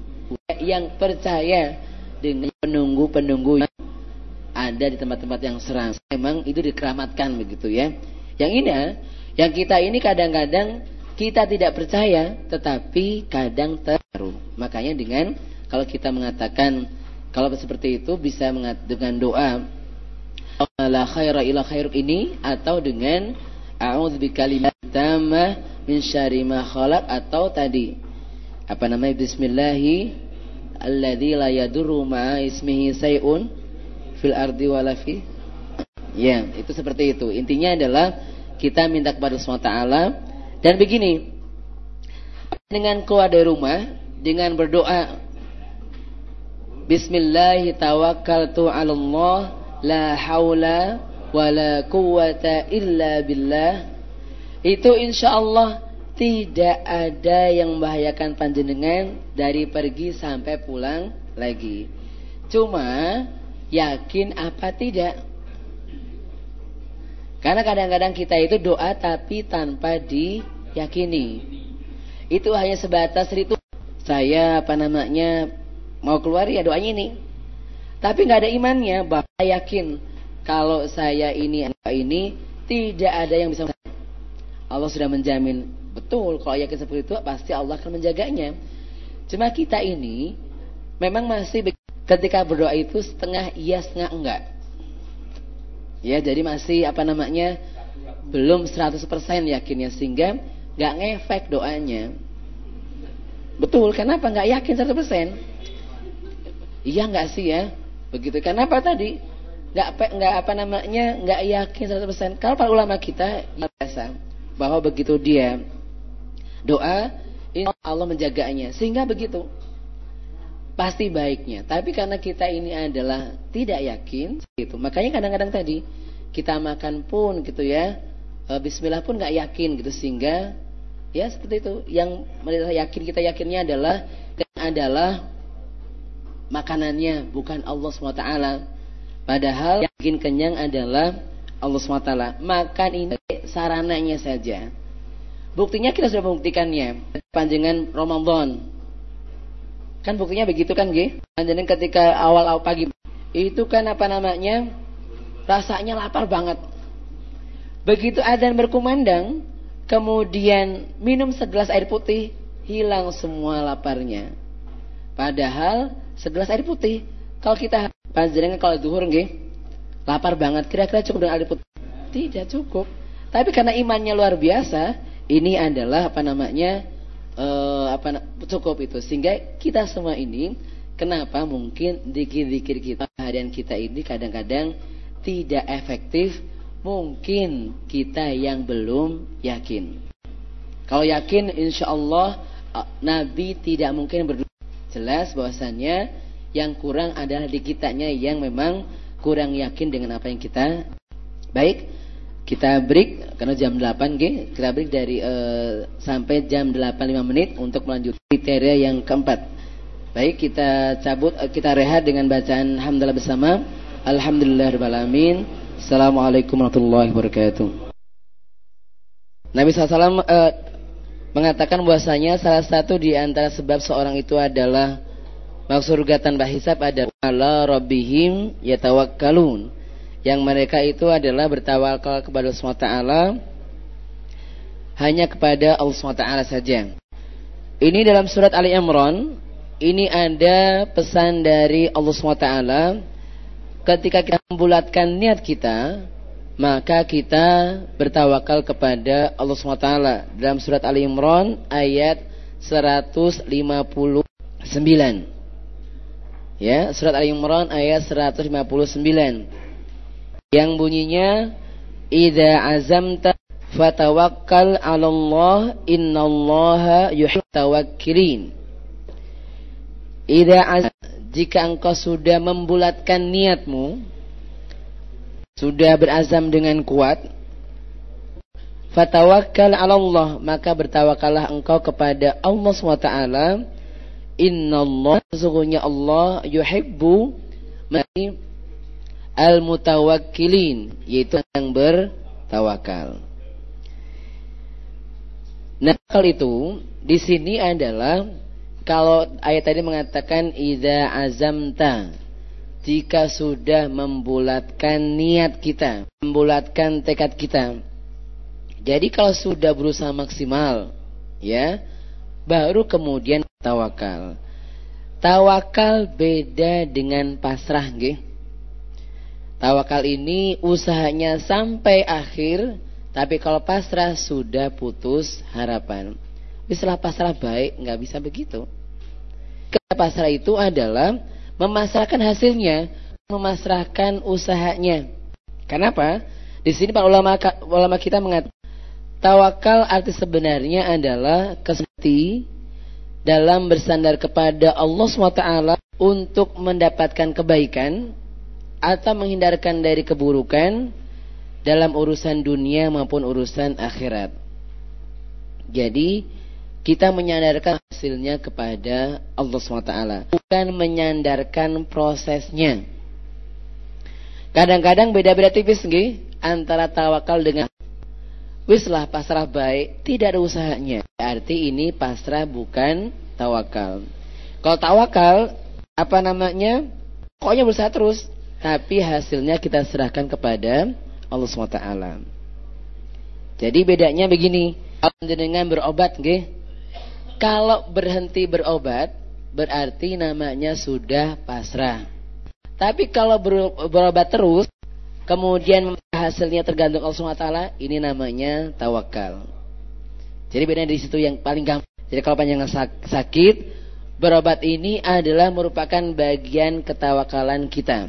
yang percaya dengan penunggu-penunggu yang ada di tempat-tempat yang serang. Memang itu dikeramatkan begitu ya. Yang ini yang kita ini kadang-kadang kita tidak percaya tetapi kadang terharu. Makanya dengan kalau kita mengatakan kalau seperti itu bisa dengan doa la khaira ila khairuk ini atau dengan a'udzu bikalimat tammah min syari ma khalaq atau tadi apa namanya bismillahi alladzi la yadurru ma ismihi sayun fil ardi wala fi ya itu seperti itu intinya adalah kita minta kepada Allah taala dan begini dengan keluar dari rumah dengan berdoa Bismillahi tawakkaltu Allah la haula wala quwwata illa billah itu insya Allah tidak ada yang membahayakan panjenengan dari pergi sampai pulang lagi. Cuma yakin apa tidak? Karena kadang-kadang kita itu doa tapi tanpa diyakini. Itu hanya sebatas itu. Saya apa namanya mau keluar ya doanya ini. Tapi nggak ada imannya bahwa yakin kalau saya ini ini tidak ada yang bisa Allah sudah menjamin betul kalau yakin seperti itu pasti Allah akan menjaganya. Cuma kita ini memang masih ketika berdoa itu setengah iya setengah enggak. Ya, jadi masih apa namanya? belum 100% yakinnya sehingga nggak ngefek doanya. Betul, kenapa nggak yakin 100%? Iya nggak sih ya? Begitu. Kenapa tadi? Nggak nggak apa namanya? nggak yakin 100%. Kalau para ulama kita biasa bahwa begitu dia doa Allah menjaganya sehingga begitu pasti baiknya tapi karena kita ini adalah tidak yakin gitu makanya kadang-kadang tadi kita makan pun gitu ya e, Bismillah pun nggak yakin gitu sehingga ya seperti itu yang yakin kita yakinnya adalah adalah makanannya bukan Allah swt padahal yakin kenyang adalah Allah SWT. Makan ini sarananya saja. Buktinya kita sudah membuktikannya. Panjangan Ramadan. Kan buktinya begitu kan, G? Panjangan ketika awal-awal pagi itu kan apa namanya? Rasanya lapar banget. Begitu adzan berkumandang, kemudian minum segelas air putih, hilang semua laparnya. Padahal segelas air putih, kalau kita panjenengan kalau duhur nggih, lapar banget, kira-kira cukup dengan air putih? Tidak cukup. Tapi karena imannya luar biasa, ini adalah apa namanya? Uh, apa cukup itu sehingga kita semua ini kenapa mungkin dikir-dikir kita harian kita ini kadang-kadang tidak efektif mungkin kita yang belum yakin kalau yakin insya Allah Nabi tidak mungkin berdua jelas bahwasannya yang kurang adalah di kitanya yang memang kurang yakin dengan apa yang kita baik kita break karena jam 8 G. Kita break dari uh, sampai jam 8 5 menit untuk melanjutkan kriteria yang keempat. Baik, kita cabut uh, kita rehat dengan bacaan hamdalah bersama. Alhamdulillahirobbilalamin. Assalamualaikum warahmatullahi wabarakatuh. Nabi SAW uh, eh, mengatakan bahwasanya salah satu di antara sebab seorang itu adalah maksud tanpa hisab adalah ala rabbihim yatawakkalun yang mereka itu adalah bertawakal kepada Allah SWT hanya kepada Allah SWT saja. Ini dalam surat Ali Imran, ini ada pesan dari Allah SWT ketika kita membulatkan niat kita, maka kita bertawakal kepada Allah SWT. Dalam surat Ali Imran ayat 159. Ya, surat Ali Imran ayat 159 yang bunyinya idza azamta fatawakkal 'ala Allah innallaha yuhibbut tawakkilin idza jika engkau sudah membulatkan niatmu sudah berazam dengan kuat fatawakkal 'ala Allah maka bertawakallah engkau kepada Allah SWT innallaha sesungguhnya Allah yuhibbu al-mutawakkilin yaitu yang bertawakal. Nah, kalau itu di sini adalah kalau ayat tadi mengatakan idza azamta jika sudah membulatkan niat kita, membulatkan tekad kita. Jadi kalau sudah berusaha maksimal, ya, baru kemudian tawakal. Tawakal beda dengan pasrah, nggih. Tawakal ini usahanya sampai akhir, tapi kalau pasrah sudah putus harapan. Bisa pasrah baik, nggak bisa begitu. Karena pasrah itu adalah memasrahkan hasilnya, memasrahkan usahanya. Kenapa? Di sini para ulama ulama kita mengatakan tawakal arti sebenarnya adalah keseperti dalam bersandar kepada Allah SWT untuk mendapatkan kebaikan atau menghindarkan dari keburukan dalam urusan dunia maupun urusan akhirat. Jadi kita menyandarkan hasilnya kepada Allah SWT. Bukan menyandarkan prosesnya. Kadang-kadang beda-beda tipis nggih antara tawakal dengan wislah pasrah baik tidak ada usahanya. Arti ini pasrah bukan tawakal. Kalau tawakal apa namanya? Pokoknya berusaha terus tapi hasilnya kita serahkan kepada Allah SWT. Jadi bedanya begini, dengan berobat, nggih. Kalau berhenti berobat, berarti namanya sudah pasrah. Tapi kalau berobat terus, kemudian hasilnya tergantung Allah SWT, ini namanya tawakal. Jadi bedanya di situ yang paling gampang. Jadi kalau panjang sakit, berobat ini adalah merupakan bagian ketawakalan kita.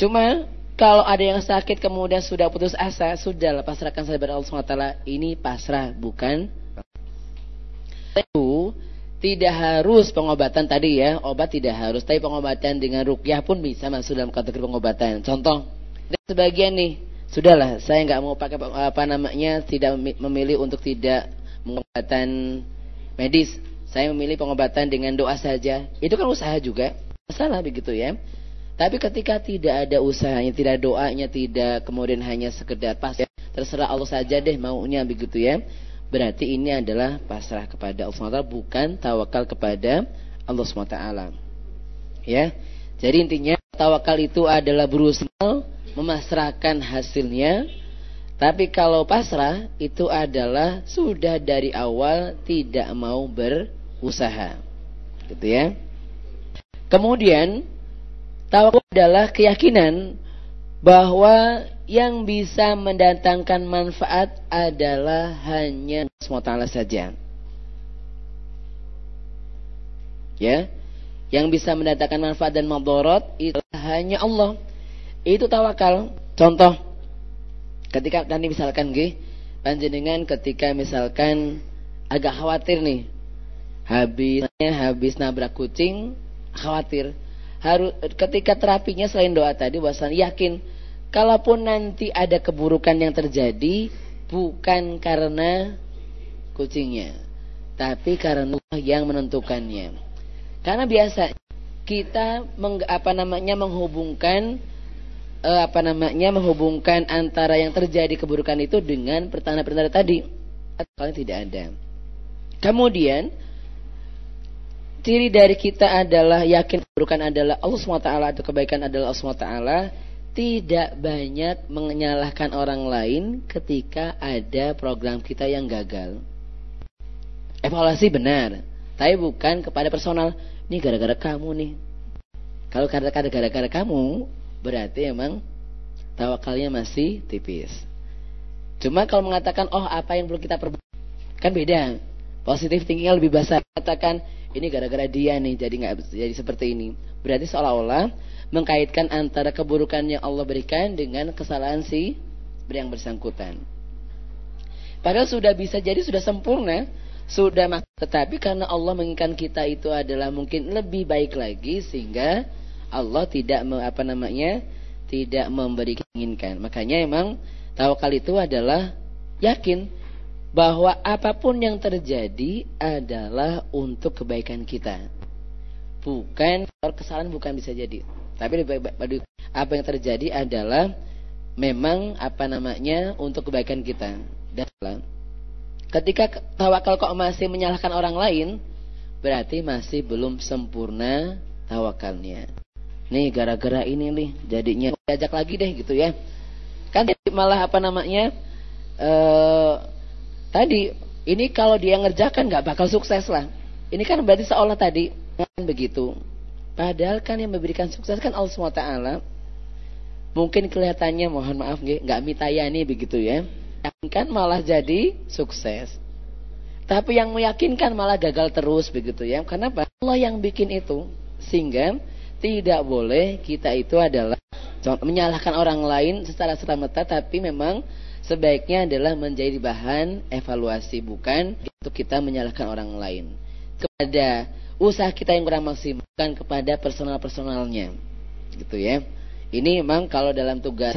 Cuma kalau ada yang sakit kemudian sudah putus asa, sudah pasrahkan saja kepada Allah SWT. Ini pasrah, bukan? Itu tidak harus pengobatan tadi ya, obat tidak harus. Tapi pengobatan dengan rukyah pun bisa masuk dalam kategori pengobatan. Contoh, sebagian nih, sudahlah, saya nggak mau pakai apa namanya, tidak memilih untuk tidak pengobatan medis. Saya memilih pengobatan dengan doa saja. Itu kan usaha juga. Masalah begitu ya. Tapi ketika tidak ada usahanya, tidak doanya, tidak kemudian hanya sekedar pas ya, terserah Allah saja deh maunya begitu ya. Berarti ini adalah pasrah kepada Allah SWT bukan tawakal kepada Allah SWT. Ya. Jadi intinya tawakal itu adalah berusaha memasrahkan hasilnya. Tapi kalau pasrah itu adalah sudah dari awal tidak mau berusaha. Gitu ya. Kemudian tawakal adalah keyakinan bahwa yang bisa mendatangkan manfaat adalah hanya SWT saja. Ya, yang bisa mendatangkan manfaat dan madarat itu hanya Allah. Itu tawakal. Contoh, ketika tadi misalkan gih, panjenengan ketika misalkan agak khawatir nih, habisnya habis nabrak kucing, khawatir. Harus ketika terapinya selain doa tadi, wasan yakin Kalaupun nanti ada keburukan yang terjadi bukan karena kucingnya, tapi karena Allah yang menentukannya. Karena biasa kita meng, apa namanya menghubungkan eh, apa namanya menghubungkan antara yang terjadi keburukan itu dengan pertanda-pertanda tadi. Atau tidak ada. Kemudian ciri dari kita adalah yakin keburukan adalah Allah SWT atau kebaikan adalah Allah SWT tidak banyak menyalahkan orang lain ketika ada program kita yang gagal. Evaluasi benar, tapi bukan kepada personal. Ini gara-gara kamu nih. Kalau gara-gara gara-gara kamu, berarti emang tawakalnya masih tipis. Cuma kalau mengatakan, oh apa yang perlu kita perbuat, kan beda. Positif tinggal lebih besar. Katakan, ini gara-gara dia nih, jadi nggak jadi seperti ini. Berarti seolah-olah mengkaitkan antara keburukan yang Allah berikan dengan kesalahan si yang bersangkutan. Padahal sudah bisa jadi sudah sempurna, sudah tetapi karena Allah menginginkan kita itu adalah mungkin lebih baik lagi sehingga Allah tidak apa namanya tidak memberi keinginkan. Makanya emang tawakal itu adalah yakin bahwa apa pun yang terjadi adalah untuk kebaikan kita. Bukan kesalahan bukan bisa jadi. Tapi apa yang terjadi adalah memang apa namanya untuk kebaikan kita. Dan ketika tawakal kok masih menyalahkan orang lain, berarti masih belum sempurna tawakalnya. Nih gara-gara ini nih jadinya diajak lagi deh gitu ya. Kan malah apa namanya? Eh tadi ini kalau dia ngerjakan nggak bakal sukses lah. Ini kan berarti seolah tadi kan begitu. Padahal kan yang memberikan sukses kan Allah SWT. Mungkin kelihatannya mohon maaf nggak mitayani begitu ya. Kan malah jadi sukses. Tapi yang meyakinkan malah gagal terus begitu ya. Karena Allah yang bikin itu. Sehingga tidak boleh kita itu adalah menyalahkan orang lain secara serta-merta tapi memang sebaiknya adalah menjadi bahan evaluasi bukan untuk kita menyalahkan orang lain. Kepada usaha kita yang kurang maksimal bukan kepada personal-personalnya. Gitu ya. Ini memang kalau dalam tugas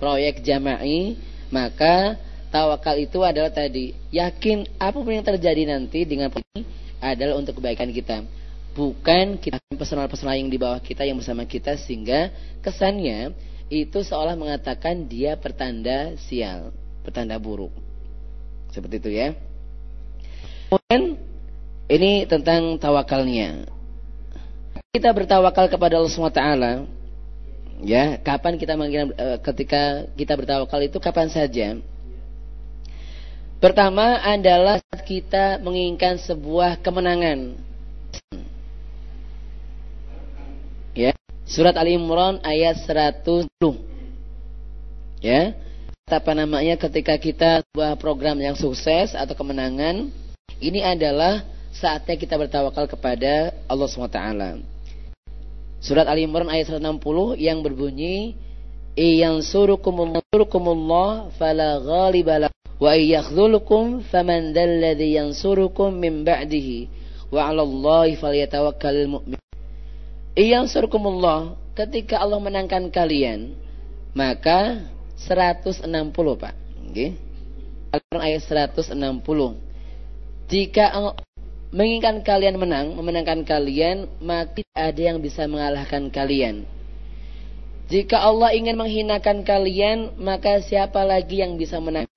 proyek jama'i maka tawakal itu adalah tadi yakin apa pun yang terjadi nanti dengan ini adalah untuk kebaikan kita. Bukan kita personal-personal yang di bawah kita yang bersama kita sehingga kesannya itu seolah mengatakan dia pertanda sial, pertanda buruk. Seperti itu ya. Kemudian ini tentang tawakalnya. Kita bertawakal kepada Allah SWT. Ya, kapan kita mengira, eh, ketika kita bertawakal itu kapan saja? Pertama adalah saat kita menginginkan sebuah kemenangan. Ya, surat Ali Imran ayat 110. Ya, apa namanya ketika kita sebuah program yang sukses atau kemenangan, ini adalah saatnya kita bertawakal kepada Allah SWT. Surat Ali Imran ayat 160 yang berbunyi Iyan surukumullah fala ghaliba wa iyakhzulukum faman dalladhi yansurukum min ba'dihi wa 'ala Allahi falyatawakkalul mu'min. Iyan surukumullah ketika Allah menangkan kalian maka 160 Pak. Okay. Ayat 160. Jika menginginkan kalian menang, memenangkan kalian, maka tidak ada yang bisa mengalahkan kalian. Jika Allah ingin menghinakan kalian, maka siapa lagi yang bisa menang?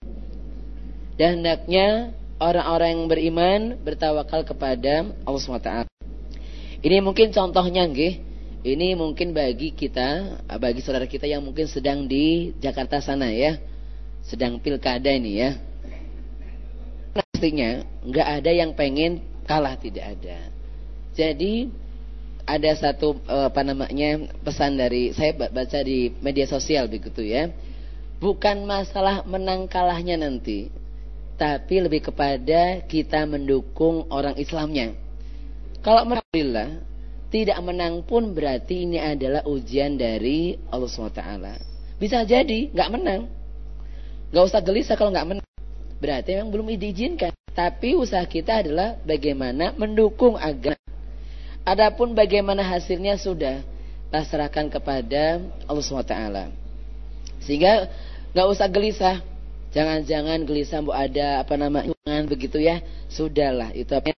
dan hendaknya orang-orang yang beriman bertawakal kepada Allah SWT. Ini mungkin contohnya nggih. Ini mungkin bagi kita, bagi saudara kita yang mungkin sedang di Jakarta sana ya. Sedang pilkada ini ya. Pastinya nggak ada yang pengen kalah tidak ada. Jadi ada satu eh, apa namanya pesan dari saya baca di media sosial begitu ya. Bukan masalah menang kalahnya nanti, tapi lebih kepada kita mendukung orang Islamnya. Kalau alhamdulillah tidak menang pun berarti ini adalah ujian dari Allah SWT. Bisa jadi nggak menang, nggak usah gelisah kalau nggak menang. Berarti memang belum diizinkan. Tapi usaha kita adalah bagaimana mendukung agama. Adapun bagaimana hasilnya sudah pasrahkan kepada Allah SWT. Sehingga nggak usah gelisah. Jangan-jangan gelisah bu ada apa namanya begitu ya. Sudahlah itu apa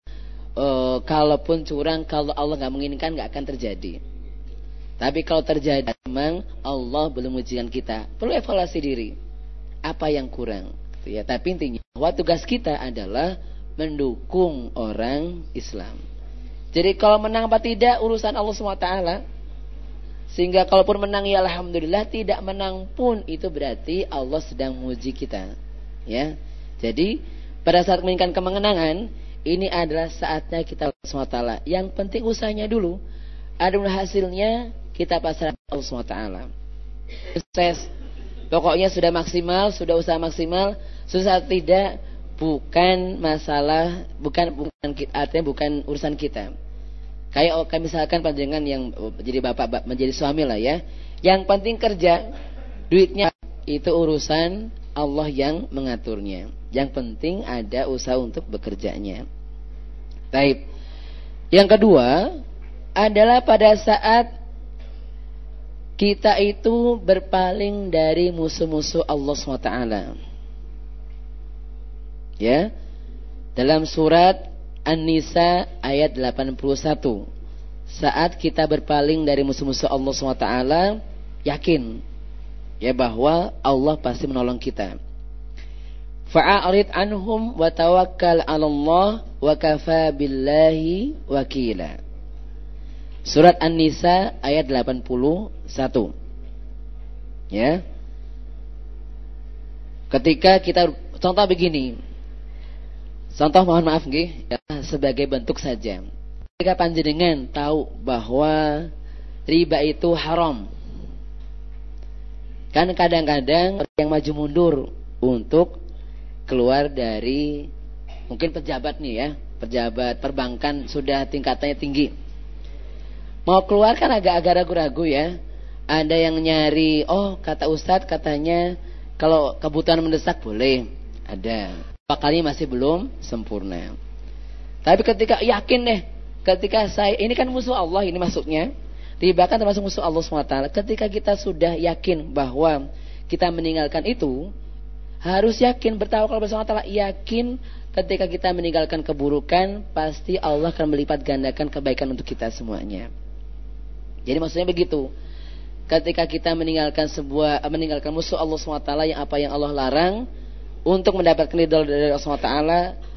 uh, kalaupun curang kalau Allah nggak menginginkan nggak akan terjadi. Tapi kalau terjadi memang Allah belum mengujikan kita. Perlu evaluasi diri. Apa yang kurang? Ya. Tapi intinya bahwa tugas kita adalah mendukung orang Islam. Jadi kalau menang apa tidak urusan Allah SWT. Sehingga kalaupun menang ya Alhamdulillah. Tidak menang pun itu berarti Allah sedang menguji kita. Ya. Jadi pada saat menginginkan kemenangan ini adalah saatnya kita SWT. Yang penting usahanya dulu. Adapun hasilnya kita pasrah Allah SWT. Sukses. Pokoknya sudah maksimal, sudah usaha maksimal, susah tidak bukan masalah, bukan bukan artinya bukan urusan kita. Kayak misalkan panjangan yang menjadi bapak menjadi suami lah ya. Yang penting kerja, duitnya itu urusan Allah yang mengaturnya. Yang penting ada usaha untuk bekerjanya. Baik. Yang kedua adalah pada saat kita itu berpaling dari musuh-musuh Allah SWT. Ya. Dalam surat An-Nisa ayat 81. Saat kita berpaling dari musuh-musuh Allah SWT, yakin ya bahwa Allah pasti menolong kita. Fa'arid anhum wa tawakkal 'ala Allah wa kafa billahi wakila. Surat An-Nisa ayat 81. Ya. Ketika kita contoh begini. Contoh mohon maaf nggih, ya, sebagai bentuk saja. Ketika panjenengan tahu bahwa riba itu haram. Kan kadang-kadang yang maju mundur untuk keluar dari mungkin pejabat nih ya, pejabat perbankan sudah tingkatannya tinggi. Mau keluar kan agak-agak ragu-ragu ya. Ada yang nyari, oh kata Ustadz katanya kalau kebutuhan mendesak boleh. Ada. Kali masih belum sempurna. Tapi ketika yakin deh, ketika saya ini kan musuh Allah ini maksudnya. Riba termasuk musuh Allah SWT. Ketika kita sudah yakin bahwa kita meninggalkan itu, harus yakin bertawakal bersama Allah yakin ketika kita meninggalkan keburukan pasti Allah akan melipat gandakan kebaikan untuk kita semuanya. Jadi maksudnya begitu. Ketika kita meninggalkan sebuah meninggalkan musuh Allah SWT yang apa yang Allah larang untuk mendapatkan ridho dari Allah SWT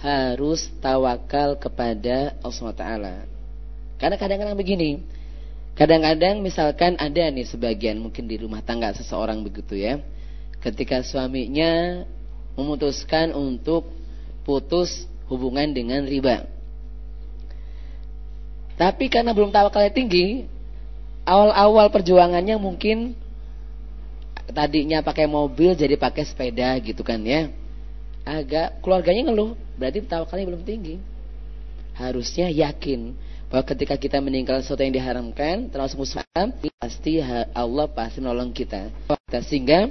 harus tawakal kepada Allah SWT. Karena kadang-kadang begini, kadang-kadang misalkan ada nih sebagian mungkin di rumah tangga seseorang begitu ya ketika suaminya memutuskan untuk putus hubungan dengan riba. Tapi karena belum tawakalnya tinggi, awal-awal perjuangannya mungkin tadinya pakai mobil jadi pakai sepeda gitu kan ya. Agak keluarganya ngeluh, berarti tawakalnya belum tinggi. Harusnya yakin bahwa ketika kita meninggalkan sesuatu yang diharamkan termasuk musuh pasti Allah pasti menolong kita. Sehingga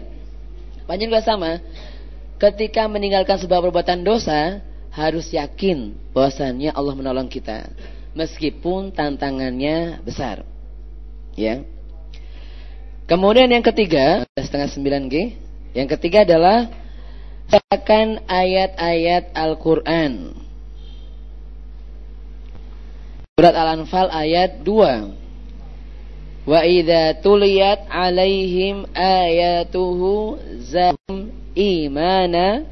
Panjang juga sama. Ketika meninggalkan sebuah perbuatan dosa, harus yakin bahwasannya Allah menolong kita. Meskipun tantangannya besar. Ya. Kemudian yang ketiga, setengah sembilan G. Yang ketiga adalah bacakan ayat-ayat Al-Quran. Surat Al-Anfal ayat 2. Wa idza tuliyat alaihim ayatuhu zahum imana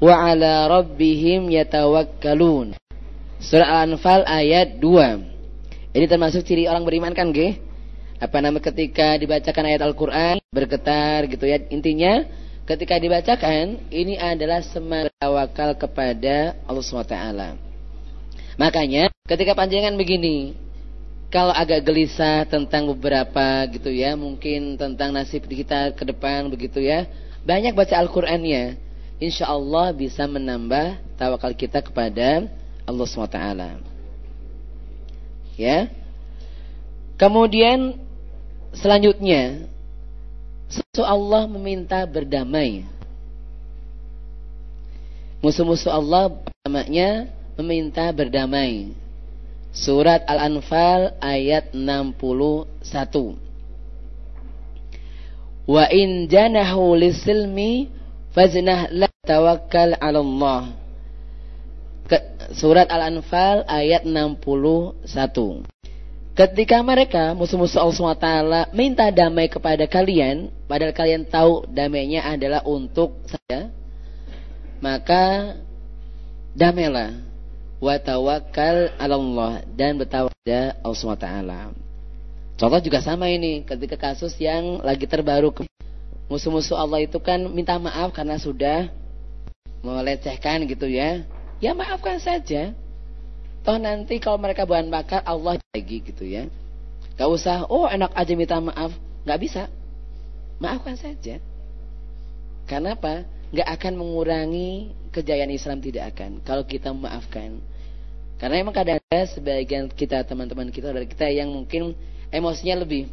wa ala rabbihim yatawakkalun. Surah Al-Anfal ayat 2. Ini termasuk ciri orang beriman kan, nggih? Apa nama ketika dibacakan ayat Al-Qur'an bergetar gitu ya. Intinya ketika dibacakan ini adalah semangat tawakal kepada Allah SWT. Makanya ketika panjangan begini, kalau agak gelisah tentang beberapa gitu ya, mungkin tentang nasib kita ke depan begitu ya, banyak baca Al-Qur'annya. Insya Allah bisa menambah tawakal kita kepada Allah SWT. Ya. Kemudian selanjutnya, sesuatu Allah meminta berdamai. Musuh-musuh Allah namanya meminta berdamai. Surat Al-Anfal ayat 61. Wa in janahu lisilmi faznah la tawakkal 'ala Allah. Surat Al-Anfal ayat 61. Ketika mereka musuh-musuh Allah SWT minta damai kepada kalian, padahal kalian tahu damainya adalah untuk saya, maka damailah wa tawakkal 'ala Allah dan bertawakal Allah SWT. Contoh juga sama ini ketika kasus yang lagi terbaru musuh-musuh Allah itu kan minta maaf karena sudah melecehkan gitu ya. Ya maafkan saja. Toh nanti kalau mereka bahan bakar Allah lagi gitu ya. Gak usah, oh enak aja minta maaf. Gak bisa. Maafkan saja. Karena apa? Gak akan mengurangi kejayaan Islam tidak akan kalau kita memaafkan. Karena emang kadang ada sebagian kita teman-teman kita dari kita yang mungkin emosinya lebih.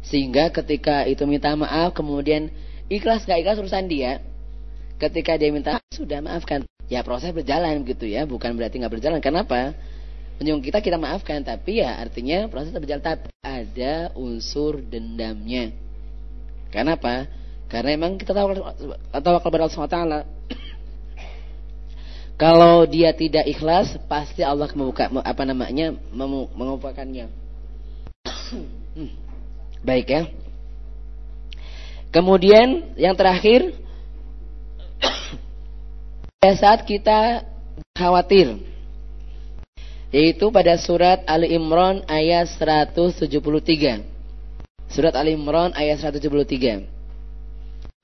Sehingga ketika itu minta maaf kemudian ikhlas gak ikhlas urusan dia. Ketika dia minta sudah maafkan. Ya proses berjalan gitu ya, bukan berarti nggak berjalan. Kenapa? Menyung kita kita maafkan, tapi ya artinya proses berjalan tapi ada unsur dendamnya. Kenapa? Karena emang kita tahu tahu kepada Allah kalau dia tidak ikhlas, pasti Allah membuka apa namanya mengupakannya. Baik ya. Kemudian yang terakhir, pada saat kita khawatir, yaitu pada surat Ali Imran ayat 173. Surat Ali Imran ayat 173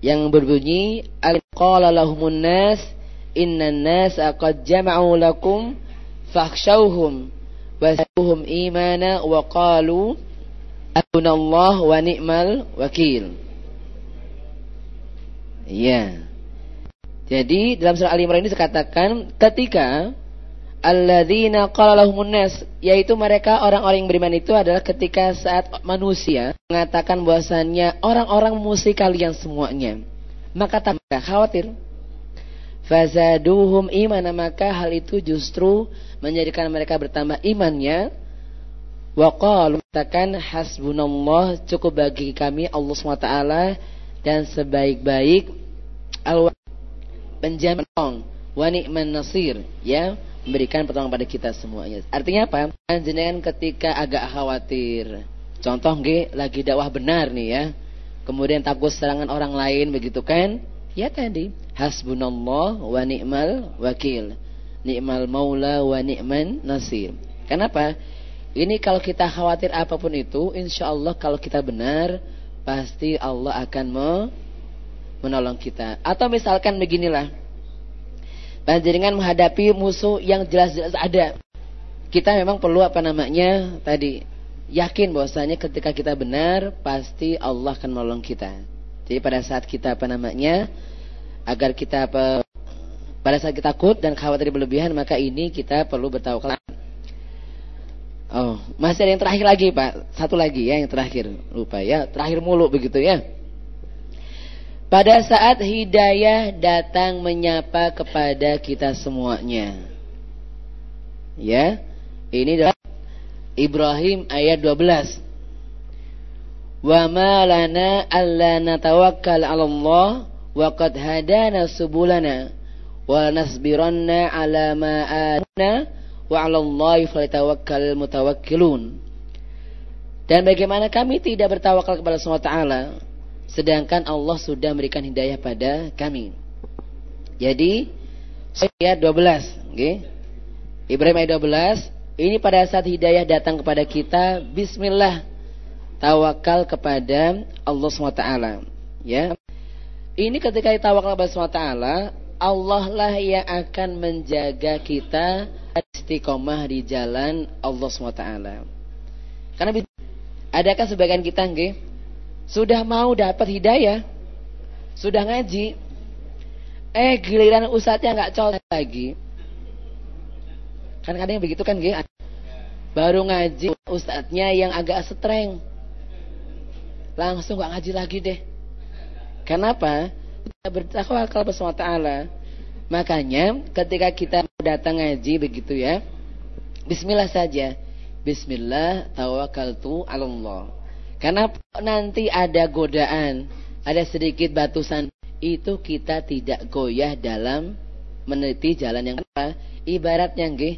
yang berbunyi lahumun nas inna nas qad jama'u lakum fakhshawhum wasaduhum imana wa qalu Allah wa ni'mal wakil. Ya. Jadi dalam surah Al-Imran ini dikatakan ketika alladzina qala lahumun nas yaitu mereka orang-orang yang beriman itu adalah ketika saat manusia mengatakan bahwasannya orang-orang musuh kalian semuanya. Maka tak khawatir fazaduhum imana maka hal itu justru menjadikan mereka bertambah imannya wa qalu katakan hasbunallah cukup bagi kami Allah SWT dan sebaik-baik al penjamin wa ni'man nasir ya memberikan pertolongan pada kita semuanya. Artinya apa? Jenengan ketika agak khawatir. Contoh nggih lagi dakwah benar nih ya. Kemudian takut serangan orang lain begitu kan? Ya tadi, hasbunallah wa ni'mal wakil. Ni'mal maula wa ni'man nasir. Kenapa? Ini kalau kita khawatir apa pun itu, insya Allah kalau kita benar, pasti Allah akan menolong kita. Atau misalkan beginilah, panjenengan menghadapi musuh yang jelas-jelas ada. Kita memang perlu apa namanya tadi yakin bahwasanya ketika kita benar pasti Allah akan menolong kita. Jadi pada saat kita apa namanya agar kita pada saat kita takut dan khawatir berlebihan maka ini kita perlu bertawakal. Oh, masih ada yang terakhir lagi Pak. Satu lagi ya yang terakhir. Lupa ya, terakhir mulu begitu ya. Pada saat hidayah datang menyapa kepada kita semuanya. Ya. Ini adalah Ibrahim ayat 12. Wa ma lana alla natawakkal 'ala Allah wa qad hadana subulana wa nasbiranna 'ala ma atana wa 'ala Allah falyatawakkalul mutawakkilun. Dan bagaimana kami tidak bertawakal kepada Allah Subhanahu sedangkan Allah sudah memberikan hidayah pada kami. Jadi ayat 12, okay? Ibrahim ayat 12, ini pada saat hidayah datang kepada kita, bismillah tawakal kepada Allah SWT. Ya. Ini ketika kita tawakal kepada SWT, Allah lah yang akan menjaga kita istiqomah di jalan Allah SWT. Karena adakah sebagian kita nggih sudah mau dapat hidayah, sudah ngaji, eh giliran ustadznya nggak cocok lagi. Kan kadang begitu kan nggih. Baru ngaji ustadznya yang agak streng. Langsung nggak ngaji lagi deh. Kenapa? Kita bertakwa bersama Ta'ala. Makanya ketika kita datang ngaji begitu ya. Bismillah saja. Bismillah tawakkaltu Allah. Karena nanti ada godaan, ada sedikit batusan, itu kita tidak goyah dalam meneliti jalan yang apa. Ibaratnya nggih,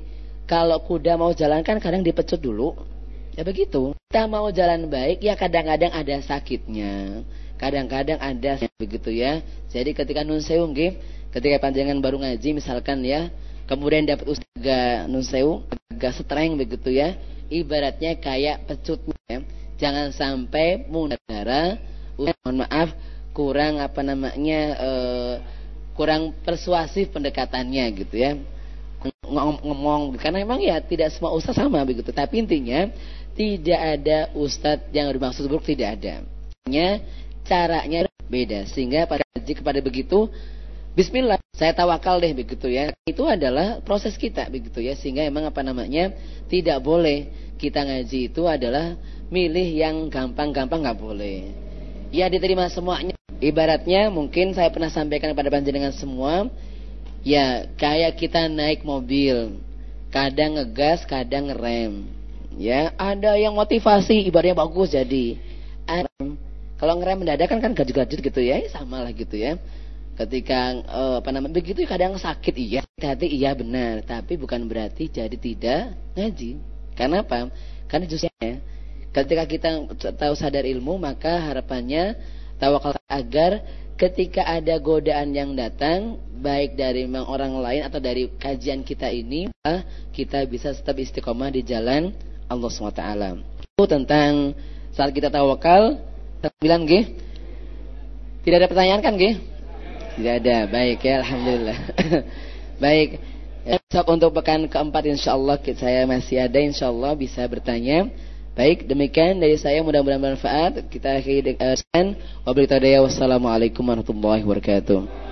kalau kuda mau jalan kan kadang dipecut dulu. Ya begitu. Kita mau jalan baik ya kadang-kadang ada sakitnya. Kadang-kadang ada begitu ya. Jadi ketika nun sewu nggih, ketika panjangan baru ngaji misalkan ya, kemudian dapat ustaz nun sewu agak streng begitu ya ibaratnya kayak pecutnya. Ya. Jangan sampai mudara, mohon maaf, kurang apa namanya, uh, kurang persuasif pendekatannya gitu ya. Ngomong, karena memang ya tidak semua ustaz sama begitu. Tapi intinya tidak ada ustadz yang bermaksud buruk tidak ada. Caranya beda sehingga pada kepada begitu Bismillah, saya tawakal deh begitu ya. Itu adalah proses kita begitu ya. Sehingga emang apa namanya tidak boleh kita ngaji itu adalah milih yang gampang-gampang nggak boleh. Ya diterima semuanya. Ibaratnya mungkin saya pernah sampaikan kepada panjenengan semua. Ya kayak kita naik mobil. Kadang ngegas, kadang ngerem. Ya ada yang motivasi ibaratnya bagus jadi. Kalau ngerem mendadak kan kan gajut-gajut gitu ya, sama lah gitu ya. Ketika uh, apa namanya begitu kadang sakit iya hati iya benar. Tapi bukan berarti jadi tidak ngaji. Karena apa? Karena justru ya, ketika kita tahu sadar ilmu maka harapannya tawakal agar ketika ada godaan yang datang baik dari orang lain atau dari kajian kita ini kita bisa tetap istiqomah di jalan Allah SWT itu tentang saat kita tawakal bilang gih tidak ada pertanyaan kan gih tidak ada. Baik ya, alhamdulillah. Baik. Besok untuk pekan keempat insya Allah saya masih ada insya Allah bisa bertanya. Baik, demikian dari saya mudah-mudahan bermanfaat. Kita akhiri dengan wabillahi Wassalamualaikum warahmatullahi wabarakatuh.